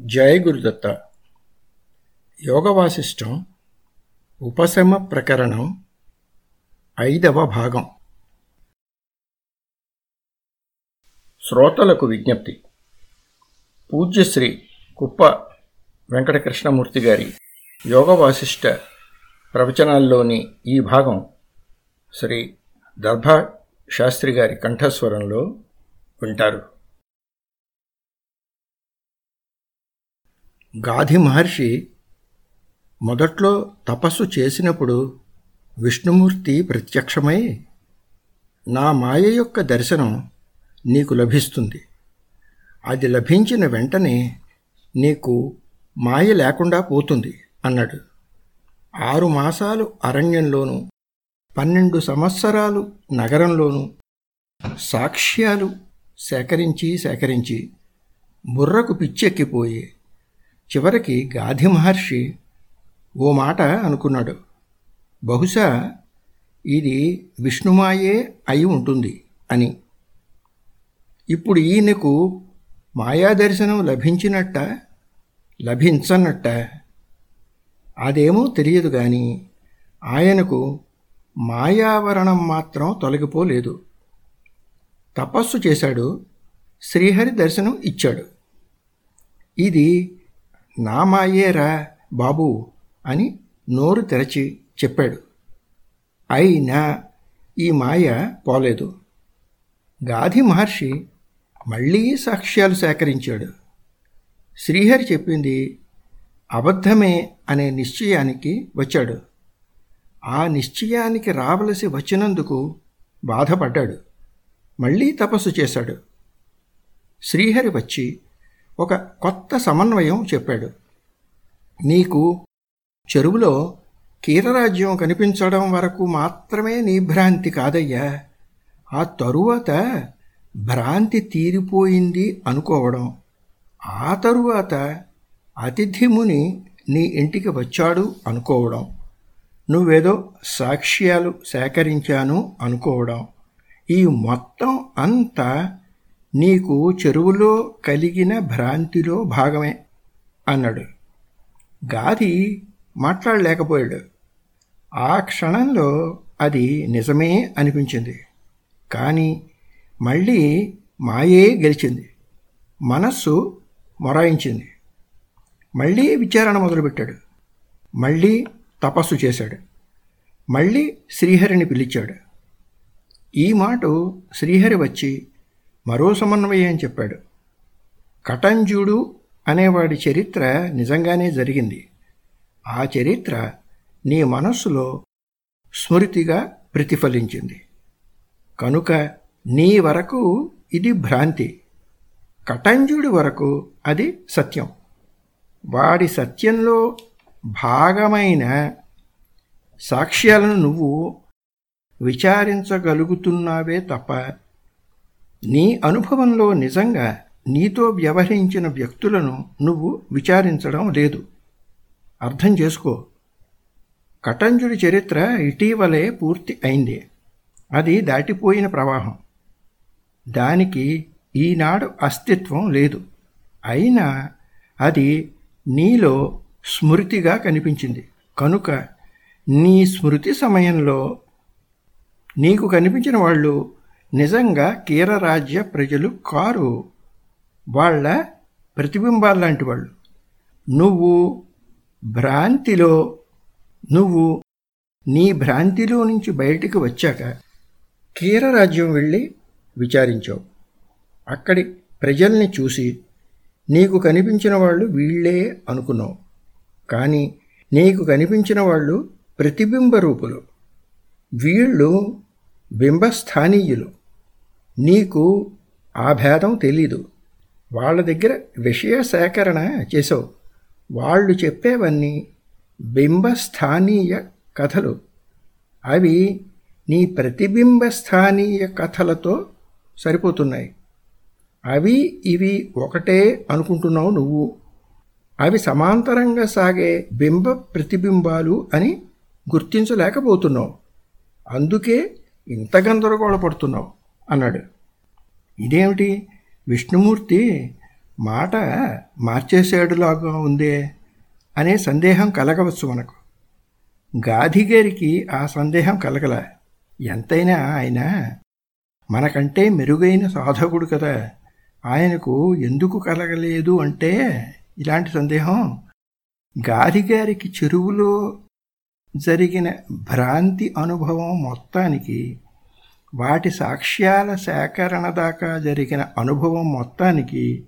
జయ గురుదత్త యోగవాసిష్టం ఉపశమ ప్రకరణం ఐదవ భాగం. శ్రోతలకు విజ్ఞప్తి. పూజ్యశ్రీ కుప్ప వెంకటకృష్ణమూర్తి గారి యోగవాసిష్ట ప్రవచనాల్లోని ఈ భాగం శ్రీ దర్భా శాస్త్రి గారి కంఠస్వరంలో వింటారు. గాధి మహర్షి మొదట్లో తపస్సు చేసినప్పుడు విష్ణుమూర్తి ప్రత్యక్షమై నా మాయ యొక్క దర్శనం నీకు లభిస్తుంది. అది లభించిన వెంటనే నీకు మాయ లేకుండా పోతుంది అన్నాడు. ఆరు మాసాలు అరణ్యంలోనూ పన్నెండు సంవత్సరాలు నగరంలోనూ సాక్ష్యాలు సేకరించి సేకరించి బుర్రకు పిచ్చెక్కిపోయి చివరికి గాధి మహర్షి ఓ మాట అనుకున్నాడు. బహుశా ఇది విష్ణుమాయే అయి ఉంటుంది అని. ఇప్పుడు ఈయనకు మాయాదర్శనం లభించినట్ట లభించనట్ట? అదేమో తెలియదు కానీ ఆయనకు మాయావరణం మాత్రం తొలగిపోలేదు. తపస్సు చేశాడు శ్రీహరి దర్శనం ఇచ్చాడు. ఇది నా మాయేరా బాబు అని నోరు తెరచి చెప్పాడు. అయినా ఈ మాయ పోలేదు. గాధి మహర్షి మళ్ళీ సాక్ష్యాలు సేకరించాడు. శ్రీహరి చెప్పింది అబద్ధమే అనే నిశ్చయానికి వచ్చాడు. ఆ నిశ్చయానికి రావలసి వచ్చినందుకు బాధపడ్డాడు. మళ్ళీ తపస్సు చేశాడు. శ్రీహరి వచ్చి ఒక కొత్త సమన్వయం చెప్పాడు. నీకు చెరువులో కీరరాజ్యం కనిపించడం వరకు మాత్రమే నీ భ్రాంతి కాదయ్యా. ఆ తరువాత భ్రాంతి తీరిపోయింది అనుకోవడం. ఆ తరువాత అతిథిముని నీ ఇంటికి వచ్చాడు అనుకోవడం. నువ్వేదో సాక్ష్యాలు సేకరించాను అనుకోవడం. ఈ మొత్తం అంతా నీకు చెరువులో కలిగిన భ్రాంతిలో భాగమే అన్నాడు. గాది మాట్లాడలేకపోయాడు. ఆ క్షణంలో అది నిజమే అనిపించింది. కానీ మళ్ళీ మాయే గెలిచింది. మనస్సు మొరాయించింది. మళ్ళీ విచారణ మొదలుపెట్టాడు. మళ్ళీ తపస్సు చేశాడు. మళ్ళీ శ్రీహరిని పిలిచాడు. ఈ మాట శ్రీహరి వచ్చి మరో సమన్వయం చెప్పాడు. కటంజుడు అనేవాడి చరిత్ర నిజంగానే జరిగింది. ఆ చరిత్ర నీ మనస్సులో స్మృతిగా ప్రతిఫలించింది. కనుక నీ వరకు ఇది భ్రాంతి. కటంజుడి వరకు అది సత్యం. వాడి సత్యంలో భాగమైన సాక్ష్యాలను నువ్వు విచారించగలుగుతున్నావే తప్ప నీ అనుభవంలో నిజంగా నీతో వ్యవహరించిన వ్యక్తులను నువ్వు విచారించడం లేదు. అర్థం చేసుకో. కటంజుడి చరిత్ర ఇటీవలే పూర్తి అయింది. అది దాటిపోయిన ప్రవాహం. దానికి ఈనాడు అస్తిత్వం లేదు. అయినా అది నీలో స్మృతిగా కనిపించింది. కనుక నీ స్మృతి సమయంలో నీకు కనిపించిన వాళ్ళు నిజంగా కీరరాజ్య ప్రజలు కారు వాళ్ళ ప్రతిబింబాల్లాంటి వాళ్ళు. నువ్వు భ్రాంతిలో నువ్వు నీ భ్రాంతిలో నుంచి బయటికి వచ్చాక కీరరాజ్యం వెళ్ళి విచారించావు. అక్కడి ప్రజల్ని చూసి నీకు కనిపించిన వాళ్ళు వీళ్ళే అనుకున్నావు. కానీ నీకు కనిపించిన వాళ్ళు ప్రతిబింబ రూపులు. వీళ్ళు బింబస్థానీయులు. నీకు ఆ భేదం తెలీదు. వాళ్ళ దగ్గర విషయ సేకరణ చేసావు వాళ్ళు చెప్పేవన్నీ బింబస్థానీయ కథలు. అవి నీ ప్రతిబింబస్థానీయ కథలతో సరిపోతున్నాయి. అవి ఇవి ఒకటే అనుకుంటున్నావు నువ్వు. అవి సమాంతరంగా సాగే బింబ ప్రతిబింబాలు అని గుర్తించలేకపోతున్నావు. అందుకే ఇంత గందరగోళపడుతున్నావు. అన్నాడు. ఇదేమిటి? విష్ణుమూర్తి మాట మార్చేసేడులాగా ఉందే అనే సందేహం కలగవచ్చు మనకు. గాధిగారికి ఆ సందేహం కలగల. ఎంతైనా ఆయన మనకంటే మెరుగైన సాధకుడు కదా. ఆయనకు ఎందుకు కలగలేదు అంటే ఇలాంటి సందేహం గాధిగారికి చెరువులో జరిగిన భ్రాంతి అనుభవం మొత్తానికి వాటి సాక్ష్యాల సేకరణ దాకా జరిగిన అనుభవం మొత్తానికి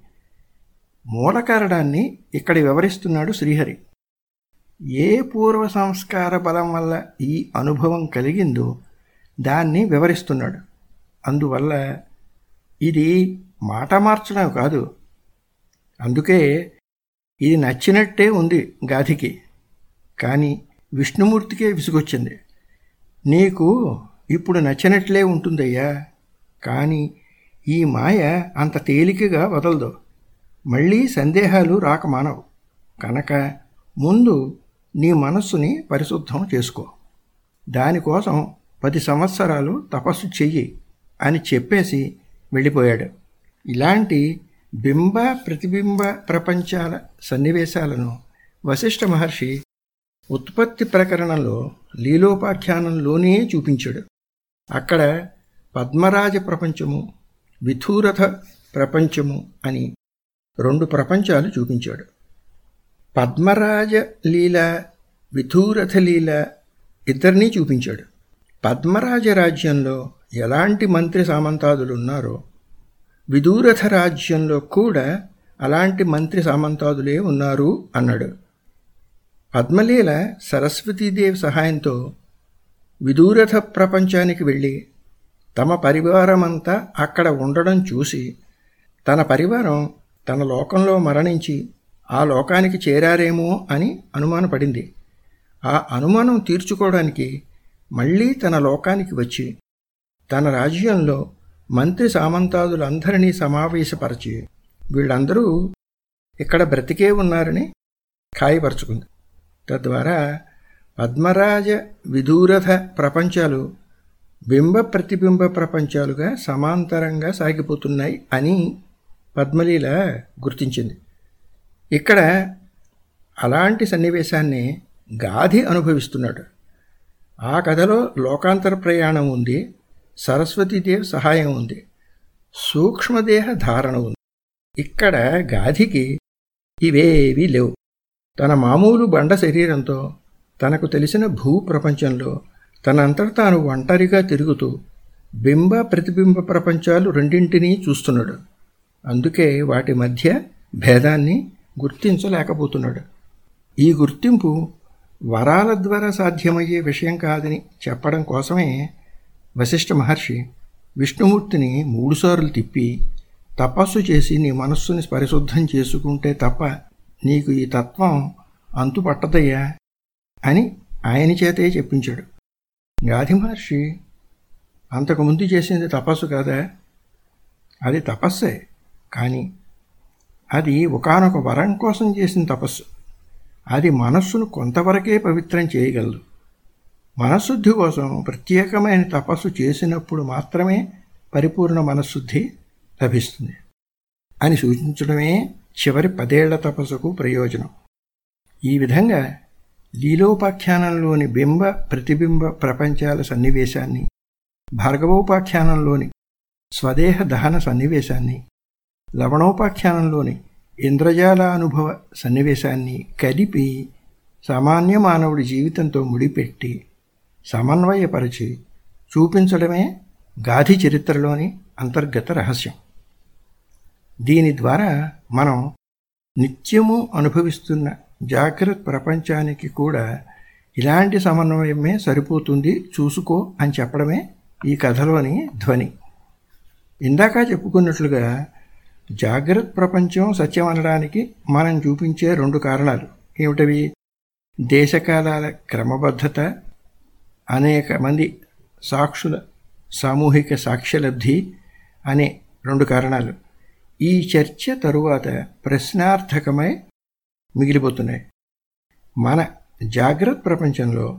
మూలకారణాన్ని ఇక్కడ వివరిస్తున్నాడు శ్రీహరి. ఏ పూర్వ సంస్కార బలం వల్ల ఈ అనుభవం కలిగిందో దాన్ని వివరిస్తున్నాడు. అందువల్ల ఇది మాట మార్చడం కాదు. అందుకే ఇది నచ్చినట్టే ఉంది గాథికి కానీ విష్ణుమూర్తికే విసుగొచ్చింది. నీకు ఇప్పుడు నచ్చినట్లే ఉంటుందయ్యా. కానీ ఈ మాయ అంత తేలికగా వదలదు. మళ్ళీ సందేహాలు రాక మానవు. కనుక ముందు నీ మనస్సుని పరిశుద్ధం చేసుకో. దానికోసం పది సంవత్సరాలు తపస్సు చెయ్యి అని చెప్పేసి వెళ్ళిపోయాడు. ఇలాంటి బింబ ప్రతిబింబ ప్రపంచాల సన్నివేశాలను వశిష్ఠ మహర్షి ఉత్పత్తి ప్రకరణంలో లీలోపాఖ్యానంలోనే చూపించాడు. అక్కడ పద్మరాజ ప్రపంచము విథూరథ ప్రపంచము అని రెండు ప్రపంచాలు చూపించాడు. పద్మరాజ లీల విధూరథ లీల ఇద్దరినీ చూపించాడు. పద్మరాజ రాజ్యంలో ఎలాంటి మంత్రి సామంతాదులున్నారో విదూరథ రాజ్యంలో కూడా అలాంటి మంత్రి సామంతాదులే ఉన్నారు అన్నాడు. పద్మలీల సరస్వతీదేవి సహాయంతో విదూరథ ప్రపంచానికి వెళ్ళి తమ పరివారమంతా అక్కడ ఉండడం చూసి తన పరివారం తన లోకంలో మరణించి ఆ లోకానికి చేరారేమో అని అనుమానపడింది. ఆ అనుమానం తీర్చుకోవడానికి మళ్ళీ తన లోకానికి వచ్చి తన రాజ్యంలో మంత్రి సామంతాదులందరినీ సమావేశపరిచి వీళ్ళందరూ ఇక్కడ బ్రతికే ఉన్నారని ఖాయపరుచుకుంది. తద్వారా పద్మరాజ విదూరథ ప్రపంచాలు బింబ ప్రతిబింబ ప్రపంచాలుగా సమాంతరంగా సాగిపోతున్నాయి అని పద్మలీల గుర్తించింది. ఇక్కడ అలాంటి సన్నివేశాన్ని గాధి అనుభవిస్తున్నాడు. ఆ కథలో లోకాంతర ప్రయాణం ఉంది సరస్వతీదేవి సహాయం ఉంది సూక్ష్మదేహ ధారణ ఉంది. ఇక్కడ గాధికి ఇవేవీ లేవు. తన మామూలు బండ శరీరంతో తనకు తెలిసిన భూ ప్రపంచంలో తనంతట తాను ఒంటరిగా తిరుగుతూ బింబ ప్రతిబింబ ప్రపంచాలు రెండింటినీ చూస్తున్నాడు. అందుకే వాటి మధ్య భేదాన్ని గుర్తించలేకపోతున్నాడు. ఈ గుర్తింపు వరాల ద్వారా సాధ్యమయ్యే విషయం కాదని చెప్పడం కోసమే వశిష్ఠ మహర్షి విష్ణుమూర్తిని మూడుసార్లు తిప్పి తపస్సు చేసి నీ మనస్సుని పరిశుద్ధం చేసుకుంటే తప్ప నీకు ఈ తత్వం అంతుపట్టదయ్యా? అని ఆయన చేతే చెప్పించాడు. గాధి మహర్షి అంతకుముందు చేసింది తపస్సు కాదా. అది తపస్సే కానీ అది ఒకనొక వరం కోసం చేసిన తపస్సు. అది మనస్సును కొంతవరకే పవిత్రం చేయగలదు. మనశుద్ధి కోసం ప్రత్యేకమైన తపస్సు చేసినప్పుడు మాత్రమే పరిపూర్ణ మనశుద్ధి లభిస్తుంది అని సూచించడమే చివరి పదేళ్ళ తపస్సుకు ప్రయోజనం. ఈ విధంగా లీలోపాఖ్యానంలోని బింబ ప్రతిబింబ ప్రపంచాల సన్నివేశాన్ని భార్గవోపాఖ్యానంలోని స్వదేహ దహన సన్నివేశాన్ని లవణోపాఖ్యానంలోని ఇంద్రజాల అనుభవ సన్నివేశాన్ని కలిపి సామాన్య మానవుడి జీవితంతో ముడిపెట్టి సమన్వయపరిచి చూపించడమే గాధి చరిత్రలోని అంతర్గత రహస్యం. దీని ద్వారా మనం నిత్యము అనుభవిస్తున్న జాగ్రత్త ప్రపంచానికి కూడా ఇలాంటి సమన్వయమే సరిపోతుంది చూసుకో అని చెప్పడమే ఈ కథలోని ధ్వని. ఇందాక చెప్పుకున్నట్లుగా జాగ్రత్త ప్రపంచం సత్యం అనడానికి మనం చూపించే రెండు కారణాలు ఏమిటవి? దేశకాలాల క్రమబద్ధత అనేక మంది సాక్షుల సామూహిక సాక్ష్యలబ్ధి అనే రెండు కారణాలు. ఈ చర్చ తరువాత ప్రశ్నార్థకమై మిగిలిపోతున్నాయి. మన జాగ్రత్త ప్రపంచంలో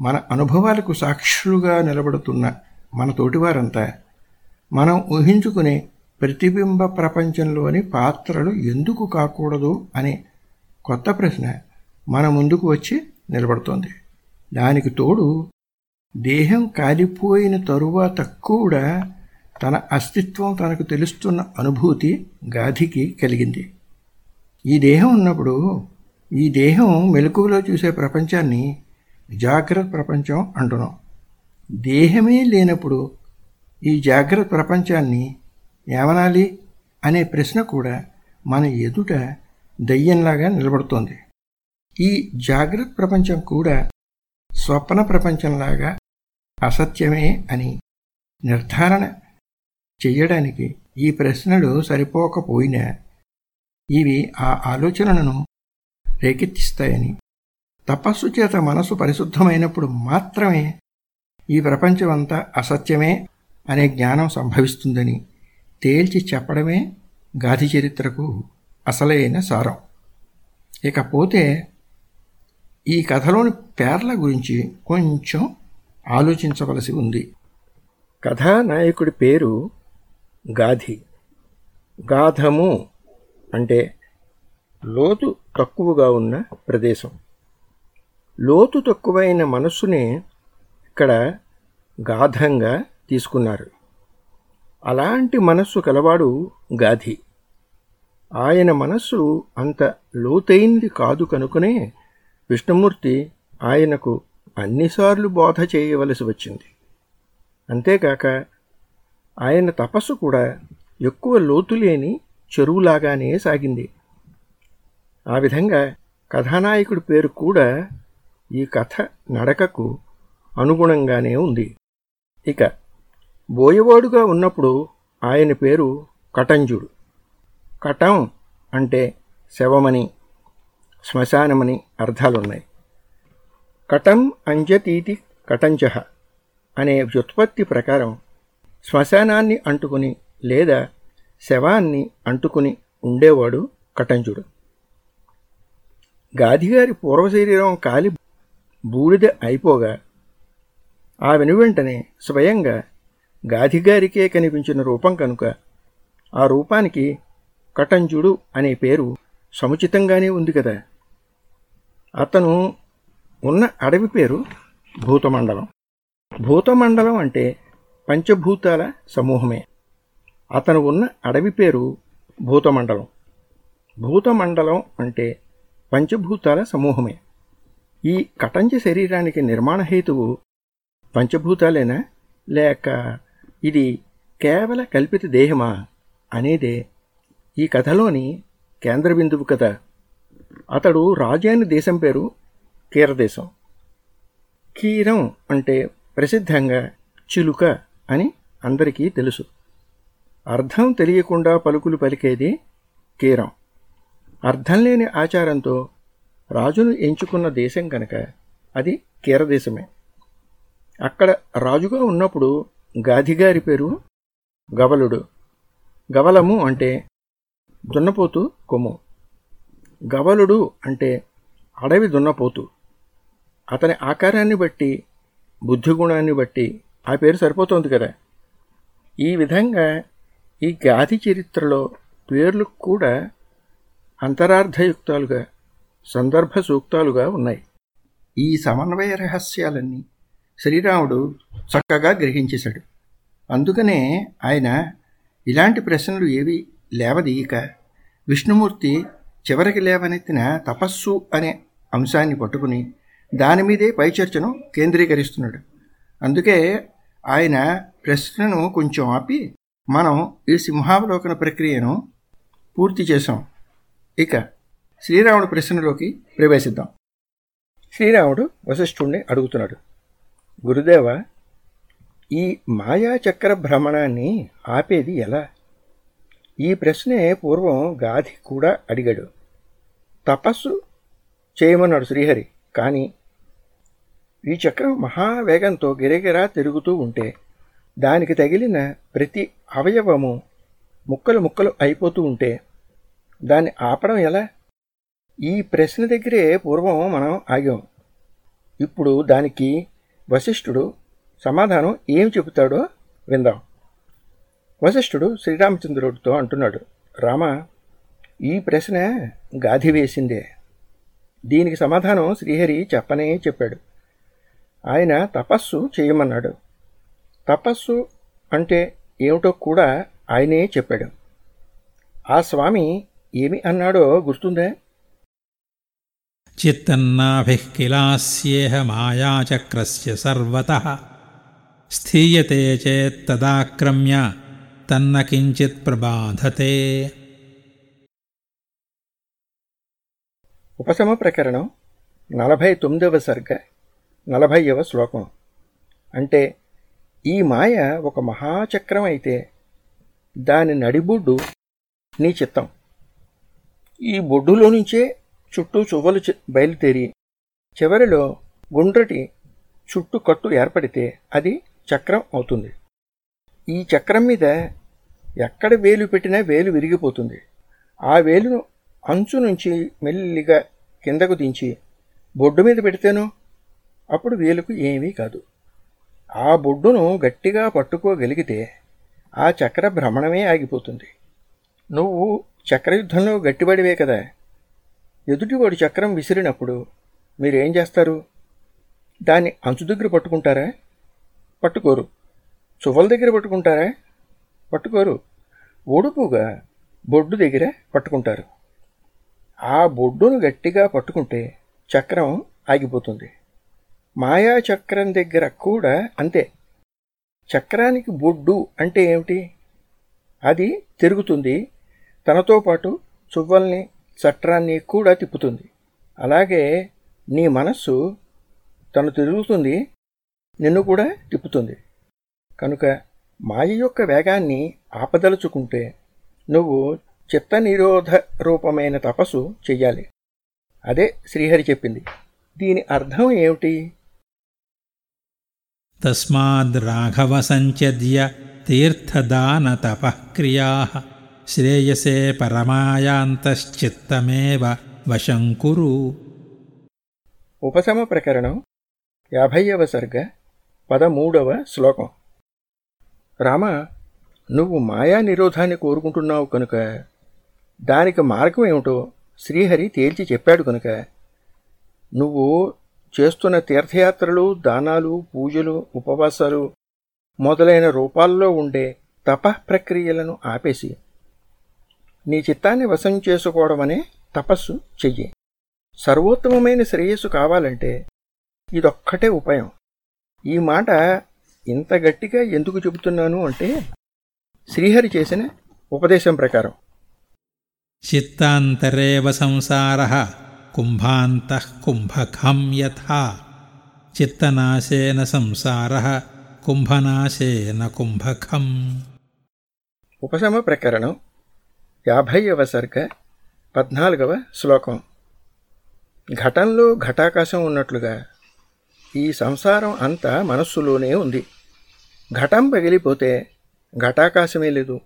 మన అనుభవాలకు సాక్షులుగా నిలబడుతున్న మన తోటివారంతా మనం ఊహించుకునే ప్రతిబింబ ప్రపంచంలోని పాత్రలు ఎందుకు కాకూడదు అనే కొత్త ప్రశ్న మన ముందుకు వచ్చి నిలబడుతోంది. దానికి తోడు దేహం కాలిపోయిన తరువాత కూడా తన అస్తిత్వం తనకు తెలుస్తున్న అనుభూతి గాధికి కలిగింది. ఈ దేహం ఉన్నప్పుడు ఈ దేహం మెలకువలో చూసే ప్రపంచాన్ని జాగ్రత్త ప్రపంచం అంటున్నాం. దేహమే లేనప్పుడు ఈ జాగ్రత్త ప్రపంచాన్ని ఏమనాలి అనే ప్రశ్న కూడా మన ఎదుట దయ్యంలాగా నిలబడుతోంది. ఈ జాగ్రత్త ప్రపంచం కూడా స్వప్న ప్రపంచంలాగా అసత్యమే అని నిర్ధారణ చెయ్యడానికి ఈ ప్రశ్నలు సరిపోకపోయినా ఇవి ఆ ఆలోచనలను రేకెత్తిస్తాయని. తపస్సు చేత మనసు పరిశుద్ధమైనప్పుడు మాత్రమే ఈ ప్రపంచమంతా అసత్యమే అనే జ్ఞానం సంభవిస్తుందని తేల్చి చెప్పడమే గాధి చరిత్రకు అసలైన సారం. ఇకపోతే ఈ కథలోని పేర్ల గురించి కొంచెం ఆలోచించవలసి ఉంది. కథానాయకుడి పేరు గాధి గాధము అంటే లోతు తక్కువగా ఉన్న ప్రదేశం. లోతు తక్కువైన మనస్సునే ఇక్కడ గాధంగా తీసుకున్నారు. అలాంటి మనస్సు కలవాడు గాధి. ఆయన మనస్సు అంత లోతైంది కాదు కనుకనే విష్ణుమూర్తి ఆయనకు అన్నిసార్లు బోధ చేయవలసి వచ్చింది. అంతేకాక ఆయన తపస్సు కూడా ఎక్కువ లోతులేని చెరువులాగానే సాగింది. ఆ విధంగా కథానాయకుడి పేరు కూడా ఈ కథ నడకకు అనుగుణంగానే ఉంది. ఇక బోయవాడుగా ఉన్నప్పుడు ఆయన పేరు కటంజుడు. కటం అంటే శవమని శ్మశానమని అర్థాలున్నాయి. కటం అంజతీతి కటంచహ అనే వ్యుత్పత్తి ప్రకారం శ్మశానాన్ని అంటుకుని లేదా శవాన్ని అంటుకుని ఉండేవాడు కటంజుడు. గాధిగారి పూర్వశరీరం కాలి బూడిద అయిపోగా ఆ వెనువెంటనే స్వయంగా గాధిగారికే కనిపించిన రూపం కనుక ఆ రూపానికి కటంజుడు అనే పేరు సముచితంగానే ఉంది కదా. అతను ఉన్న అడవి పేరు భూతమండలం. భూతమండలం అంటే పంచభూతాల సమూహమే. అతను ఉన్న అడవి పేరు భూతమండలం. భూతమండలం అంటే పంచభూతాల సమూహమే. ఈ కటంచ శరీరానికి నిర్మాణ హేతువు పంచభూతాలేనా? లేక ఇది కేవల కల్పిత దేహమా? అనేదే ఈ కథలోని కేంద్ర బిందువు కథ. అతడు రాజాని దేశం పేరు కీరదేశం. కీరం అంటే ప్రసిద్ధంగా చిలుక అని అందరికీ తెలుసు. అర్థం తెలియకుండా పలుకులు పలికేది కీరం. అర్థం లేని ఆచారంతో రాజును ఎంచుకున్న దేశం కనుక అది కీరదేశమే అక్కడ రాజుగా ఉన్నప్పుడు గాధిగారి పేరు గవలుడు. గవలము అంటే దున్నపోతు కొమ్ము. గవలుడు అంటే అడవి దున్నపోతు. అతని ఆకారాన్ని బట్టి బుద్ధిగుణాన్ని బట్టి ఆ పేరు సరిపోతుంది కదా. ఈ విధంగా ఈ గాది చరిత్రలో పేర్లు కూడా అంతరార్థయుక్తాలుగా సందర్భ సూక్తాలుగా ఉన్నాయి. ఈ సమన్వయ రహస్యాలన్నీ శ్రీరాముడు చక్కగా గ్రహించేశాడు. అందుకనే ఆయన ఇలాంటి ప్రశ్నలు ఏవి లేవదీయక విష్ణుమూర్తి చివరికి లేవనెత్తిన తపస్సు అనే అంశాన్ని పట్టుకుని దాని మీదే పై చర్చను కేంద్రీకరిస్తున్నాడు. అందుకే ఆయన ప్రశ్నను కొంచెం ఆపి మనం ఈ సింహావలోకన ప్రక్రియను పూర్తి చేశాం. ఇక శ్రీరాముడు ప్రశ్నలోకి ప్రవేశిద్దాం. శ్రీరాముడు వశిష్ఠుణ్ణి అడుగుతున్నాడు. గురుదేవ ఈ మాయాచక్ర భ్రమణాన్ని ఆపేది ఎలా? ఈ ప్రశ్నే పూర్వం గాధి కూడా అడిగాడు. తపస్సు చేయమన్నాడు శ్రీహరి. కానీ ఈ చక్రం మహావేగంతో గిరగిరా తిరుగుతూ ఉంటే దానికి తగిలిన ప్రతి అవయవము ముక్కలు ముక్కలు అయిపోతూ ఉంటే దాన్ని ఆపడం ఎలా? ఈ ప్రశ్న దగ్గరే పూర్వం మనం ఆగాం. ఇప్పుడు దానికి వశిష్ఠుడు సమాధానం ఏం చెబుతాడో విందాం. వశిష్ఠుడు శ్రీరామచంద్రుడితో అంటున్నాడు రామ ఈ ప్రశ్న గాధి వేసిందే. దీనికి సమాధానం శ్రీహరి చెప్పనే చెప్పాడు. ఆయన తపస్సు చేయమన్నాడు. తపస్సు అంటే ఏమిటో కూడా ఆయనే చెప్పాడు. ఆ స్వామి ఏమి అన్నాడో గుర్తుందే? చిత్తన్నాభిః కిలాస్యేహ మాయాచక్రస్య స్థీయతే చేత్తదాక్రమ్య తన్న కించిత్ ప్రబాధతే ఉపశమ ప్రకరణం నలభై తొమ్మిదవ సర్గ నలభైవ శ్లోకం. అంటే ఈ మాయ ఒక మహాచక్రం అయితే దాని నడిబొడ్డు నీ చిత్తం. ఈ బొడ్డులో నుంచే చుట్టూ చువ్వలు బయలుదేరి చివరిలో గుండ్రటి చుట్టుకట్టు ఏర్పడితే అది చక్రం అవుతుంది. ఈ చక్రం మీద ఎక్కడ వేలు పెట్టినా వేలు విరిగిపోతుంది. ఆ వేలును అంచు నుంచి మెల్లిగా కిందకు దించి బొడ్డు మీద పెడితేనో అప్పుడు వేలుకు ఏమీ కాదు. ఆ బొడ్డును గట్టిగా పట్టుకోగలిగితే ఆ చక్ర భ్రమణమే ఆగిపోతుంది. నువ్వు చక్రయుద్ధంలో గట్టిబడివే కదా. ఎదుటివాడు చక్రం విసిరినప్పుడు మీరేం చేస్తారు? దాన్ని అంచు దగ్గర పట్టుకుంటారా? పట్టుకోరు. చువ్వల దగ్గర పట్టుకుంటారా? పట్టుకోరు. ఒడుపుగా బొడ్డు దగ్గర పట్టుకుంటారు. ఆ బొడ్డును గట్టిగా పట్టుకుంటే చక్రం ఆగిపోతుంది. మాయా చక్రం దగ్గర కూడా అంతే. చక్రానికి బొడ్డు అంటే ఏమిటి? అది తిరుగుతుంది. తనతో పాటు చువ్వల్ని చట్రాన్ని కూడా తిప్పుతుంది. అలాగే నీ మనస్సు తను తిరుగుతుంది నిన్ను కూడా తిప్పుతుంది. కనుక మాయ యొక్క వేగాన్ని ఆపదలుచుకుంటే నువ్వు చిత్త నిరోధ రూపమైన తపస్సు చెయ్యాలి. అదే శ్రీహరి చెప్పింది. దీని అర్థం ఏమిటి? తస్మాద్రాఘవ సంచద్య తీర్థదానతపః శ్రేయసే పరమాయాంతశ్చిత్తమేవ వశం కురు ఉపశమ ప్రకరణం యాభైవ సర్గ పదమూడవ శ్లోకం రామ నువ్వు మాయా నిరోధాన్ని కోరుకుంటున్నావు కనుక దానికి మార్గం ఏమిటో శ్రీహరి తేల్చి చెప్పాడు కనుక నువ్వు చేస్తున్న తీర్థయాత్రలు దానాలు పూజలు ఉపవాసాలు మొదలైన రూపాల్లో ఉండే తపః ప్రక్రియలను ఆపేసి నీ చిత్తాన్ని వశం చేసుకోవడమనే తపస్సు చెయ్యి. సర్వోత్తమమైన శ్రేయస్సు కావాలంటే ఇదొక్కటే ఉపాయం. ఈ మాట ఇంత గట్టిగా ఎందుకు చెబుతున్నాను అంటే శ్రీహరి చేసిన ఉపదేశం ప్రకారం. చిత్తాంతరేవ సంసారహ కుంభాంతః కుంభఖం యథా చిత్తనాశేన సంసారः కుంభనాశేన కుంభకం ఉపశమ ప్రకరణం యాభైవ సర్గ పద్నాలుగవ శ్లోకం ఘటంలో ఘటాకాశం ఉన్నట్లుగా ఈ సంసారం అంతా మనస్సులోనే ఉంది। ఘటం పగిలిపోతే ఘటాకాశమే లేదు।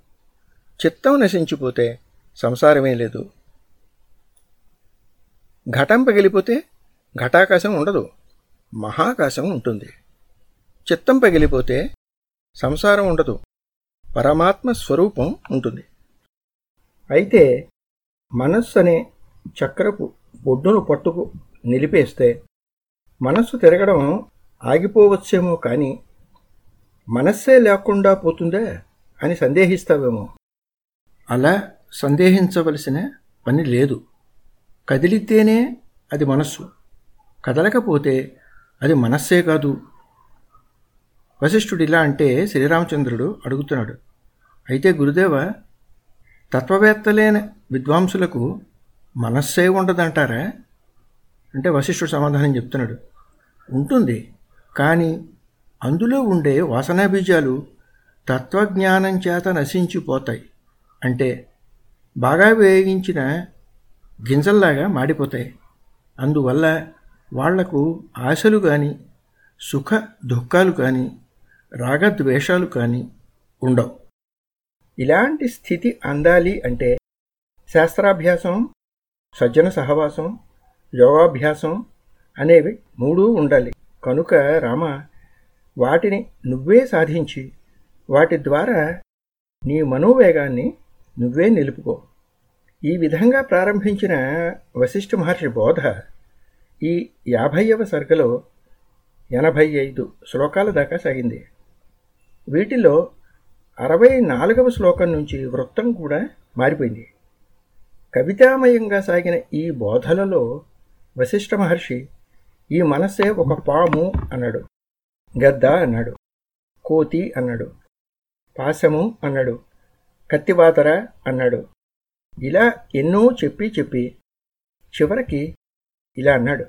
చిత్తం నశించిపోతే సంసారమే లేదు। ఘటం పగిలిపోతే ఘటాకాశం ఉండదు మహాకాశం ఉంటుంది. చిత్తం పగిలిపోతే సంసారం ఉండదు పరమాత్మ స్వరూపం ఉంటుంది. అయితే మనస్సు అనే చక్రపు ఒడ్డును పట్టుకు నిలిపేస్తే మనస్సు తిరగడం ఆగిపోవచ్చేమో కానీ మనస్సే లేకుండా పోతుందా అని సందేహిస్తావేమో. అలా సందేహించవలసిన పని లేదు. కదిలితేనే అది మనస్సు. కదలకపోతే అది మనస్సే కాదు. వశిష్ఠుడు ఇలా అంటే శ్రీరామచంద్రుడు అడుగుతున్నాడు. అయితే గురుదేవ తత్వవేత్తలేని విద్వాంసులకు మనస్సే ఉండదంటారా? అంటే వశిష్ఠుడు సమాధానం చెప్తున్నాడు. ఉంటుంది. కానీ అందులో ఉండే వాసనా బీజాలు తత్వజ్ఞానం చేత నశించిపోతాయి. అంటే బాగా వేగించిన గింజల్లాగా మాడిపోతాయి. అందువల్ల వాళ్ళకు ఆశలు కానీ సుఖ దుఃఖాలు కానీ రాగద్వేషాలు కానీ ఉండవు. ఇలాంటి స్థితి అందాలి అంటే శాస్త్రాభ్యాసం సజ్జన సహవాసం యోగాభ్యాసం అనేవి మూడూ ఉండాలి. కనుక రామ వాటిని నువ్వే సాధించి వాటి ద్వారా నీ మనోవేగాన్ని నువ్వే నిలుపుకో. ఈ విధంగా ప్రారంభించిన వశిష్ఠ మహర్షి బోధ ఈ యాభైవ సర్గలో ఎనభై ఐదు శ్లోకాల దాకా సాగింది. వీటిలో అరవై నాలుగవ శ్లోకం నుంచి వృత్తం కూడా మారిపోయింది. కవితామయంగా సాగిన ఈ బోధలలో వశిష్ఠ మహర్షి ఈ మనస్సే ఒక పాము అన్నాడు. గద్ద అన్నాడు. కోతి అన్నాడు. పాశము అన్నాడు. కత్తివాతర అన్నాడు. ఇలా ఎన్నో చెప్పి చెప్పి చివరికి ఇలా అన్నాడు.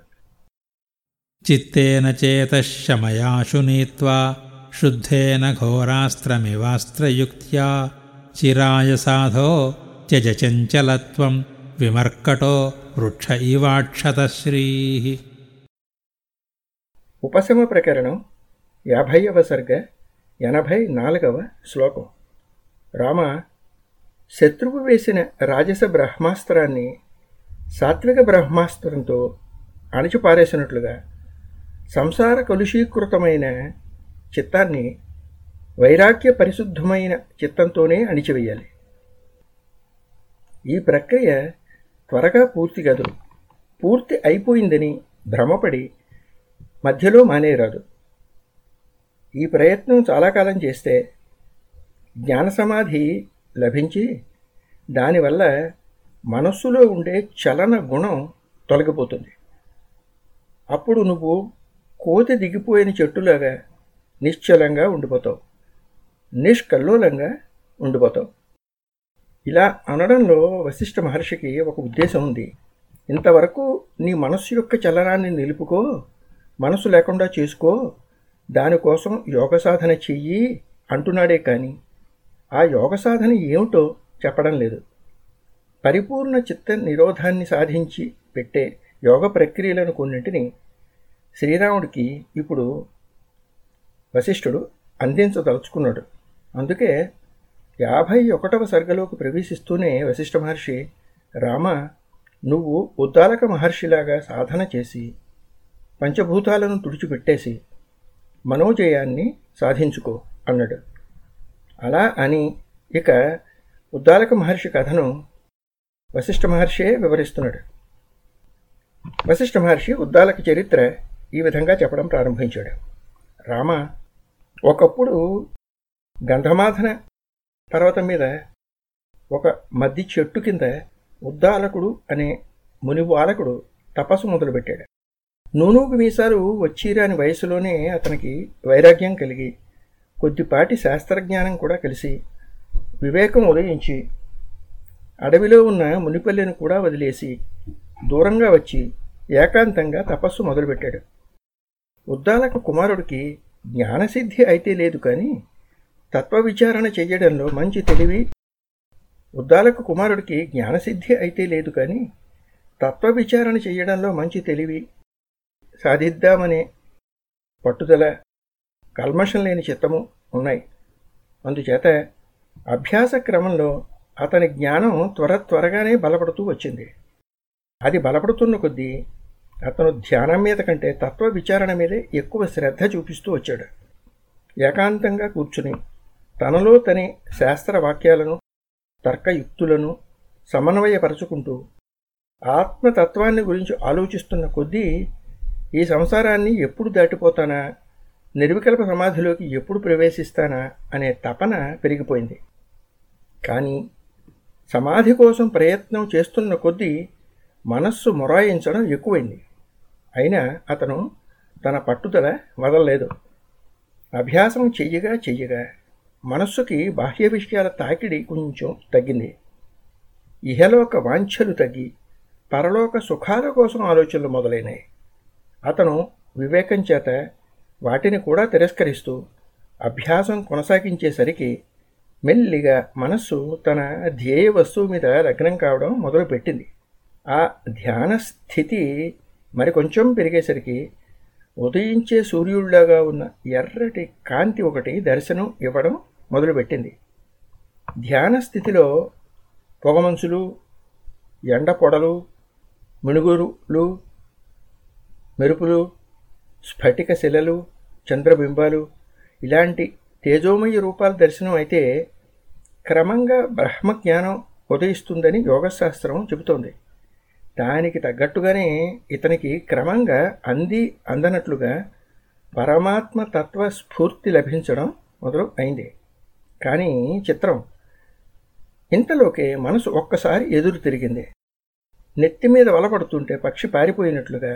చిత్తేన చేతశమయాశు నీత్వా శుద్ధేన ఘోరాస్త్రమివాస్త్రయుక్త్యా చిరాయ సాధో త్యజ చంచలత్వం విమర్కటో వృక్ష ఇవాక్షతశ్రీ. ఉపశమ ప్రకరణం యాభైవ సర్గ ఎనభై నాలుగవ శ్లోకం. రామ శత్రువు వేసిన రాజస బ్రహ్మాస్త్రాన్ని సాత్విక బ్రహ్మాస్త్రంతో అణిచిపారేసినట్లుగా సంసార కలుషీకృతమైన చిత్తాన్ని వైరాగ్య పరిశుద్ధమైన చిత్తంతోనే అణిచివేయాలి. ఈ ప్రక్రియ త్వరగా పూర్తి కాదు. పూర్తి అయిపోయిందని భ్రమపడి మధ్యలో మానేయరాదు. ఈ ప్రయత్నం చాలా కాలం చేస్తే జ్ఞాన సమాధి లభించి దానివల్ల మనస్సులో ఉండే చలన గుణం తొలగిపోతుంది. అప్పుడు నువ్వు కోతి దిగిపోయిన చెట్టులాగా నిశ్చలంగా ఉండిపోతావు. నిష్కల్లోలంగా ఉండిపోతావు. ఇలా అనడంలో వశిష్ఠ మహర్షికి ఒక ఉద్దేశం ఉంది. ఇంతవరకు నీ మనస్సు యొక్క చలనాన్ని నిలుపుకో మనసు లేకుండా చేసుకో దానికోసం యోగ సాధన చెయ్యి అంటున్నాడే కానీ ఆ యోగ సాధన ఏమిటో చెప్పడం లేదు. పరిపూర్ణ చిత్త నిరోధాన్ని సాధించి పెట్టే యోగ ప్రక్రియలను కొన్నింటిని శ్రీరాముడికి ఇప్పుడు వశిష్ఠుడు అందించదలుచుకున్నాడు. అందుకే యాభై ఒకటవ సర్గలోకి ప్రవేశిస్తూనే వశిష్ఠ మహర్షి రామ నువ్వు ఉద్దాలక మహర్షిలాగా సాధన చేసి పంచభూతాలను తుడిచిపెట్టేసి మనోజయాన్ని సాధించుకో అన్నాడు. అలా అని ఇక ఉద్దాలక మహర్షి కథను వశిష్ఠ మహర్షియే వివరిస్తున్నాడు. వశిష్ఠ మహర్షి ఉద్దాలక చరిత్ర ఈ విధంగా చెప్పడం ప్రారంభించాడు. రామ ఒకప్పుడు గంధమాధన పర్వతం మీద ఒక మద్ది చెట్టు కింద ఉద్దాలకుడు అనే మునివాలకుడు తపస్సు మొదలుపెట్టాడు. నూనూగు మీసాలు వచ్చిరాని వయసులోనే అతనికి వైరాగ్యం కలిగి కొద్దిపాటి శాస్త్రజ్ఞానం కూడా కలిసి వివేకం ఉదయించి అడవిలో ఉన్న మునిపల్లెను కూడా వదిలేసి దూరంగా వచ్చి ఏకాంతంగా తపస్సు మొదలుపెట్టాడు. ఉద్దాలక కుమారుడికి జ్ఞానసిద్ధి అయితే లేదు కానీ తత్వ విచారణ మంచి తెలివి ఉద్దాలక కుమారుడికి జ్ఞానసిద్ధి అయితే లేదు కానీ తత్వ విచారణ మంచి తెలివి సాధిద్దామనే పట్టుదల కల్మషం లేని చిత్తము ఉన్నాయి. అందుచేత అభ్యాస క్రమంలో అతని జ్ఞానం త్వర త్వరగానే బలపడుతూ వచ్చింది. అది బలపడుతున్న కొద్దీ అతను ధ్యానం మీద కంటే తత్వ విచారణ మీదే ఎక్కువ శ్రద్ధ చూపిస్తూ వచ్చాడు. ఏకాంతంగా కూర్చుని తనలో తనే శాస్త్ర వాక్యాలను తర్కయుక్తులను సమన్వయపరచుకుంటూ ఆత్మతత్వాన్ని గురించి ఆలోచిస్తున్న కొద్దీ ఈ సంసారాన్ని ఎప్పుడు దాటిపోతానా? నిర్వికల్ప సమాధిలోకి ఎప్పుడు ప్రవేశిస్తానా అనే తపన పెరిగిపోయింది. కానీ సమాధి కోసం ప్రయత్నం చేస్తున్న కొద్దీ మనస్సు మొరాయించడం ఎక్కువైంది. అయినా అతను తన పట్టుదల వదలలేదు. అభ్యాసం చెయ్యగా చెయ్యగా మనస్సుకి బాహ్య విషయాల తాకిడి కొంచెం తగ్గింది. ఇహలోక వాంఛలు తగ్గి పరలోక సుఖాల కోసం ఆలోచనలు మొదలైనాయి. అతను వివేకం చేత వాటిని కూడా తిరస్కరిస్తూ అభ్యాసం కొనసాగించేసరికి మెల్లిగా మనస్సు తన ధ్యేయ వస్తువు మీద లగ్నం కావడం మొదలుపెట్టింది. ఆ ధ్యాన స్థితి మరికొంచెం పెరిగేసరికి ఉదయించే సూర్యుడిలాగా ఉన్న ఎర్రటి కాంతి ఒకటి దర్శనం ఇవ్వడం మొదలుపెట్టింది. ధ్యాన స్థితిలో పొగమంచులు ఎండ పొడలు మిణుగురులు మెరుపులు స్ఫటిక శిలలు చంద్రబింబాలు ఇలాంటి తేజోమయ రూపాల దర్శనం అయితే క్రమంగా బ్రహ్మజ్ఞానం ఉదయిస్తుందని యోగశాస్త్రం చెబుతోంది. దానికి తగ్గట్టుగానే ఇతనికి క్రమంగా అంది అందనట్లుగా పరమాత్మ తత్వ స్ఫూర్తి లభించడం మొదలు అయింది కానీ చిత్రం ఇంతలోకే మనసు ఒక్కసారి ఎదురు తిరిగింది. నెత్తి మీద వలపడుతుంటే పక్షి పారిపోయినట్లుగా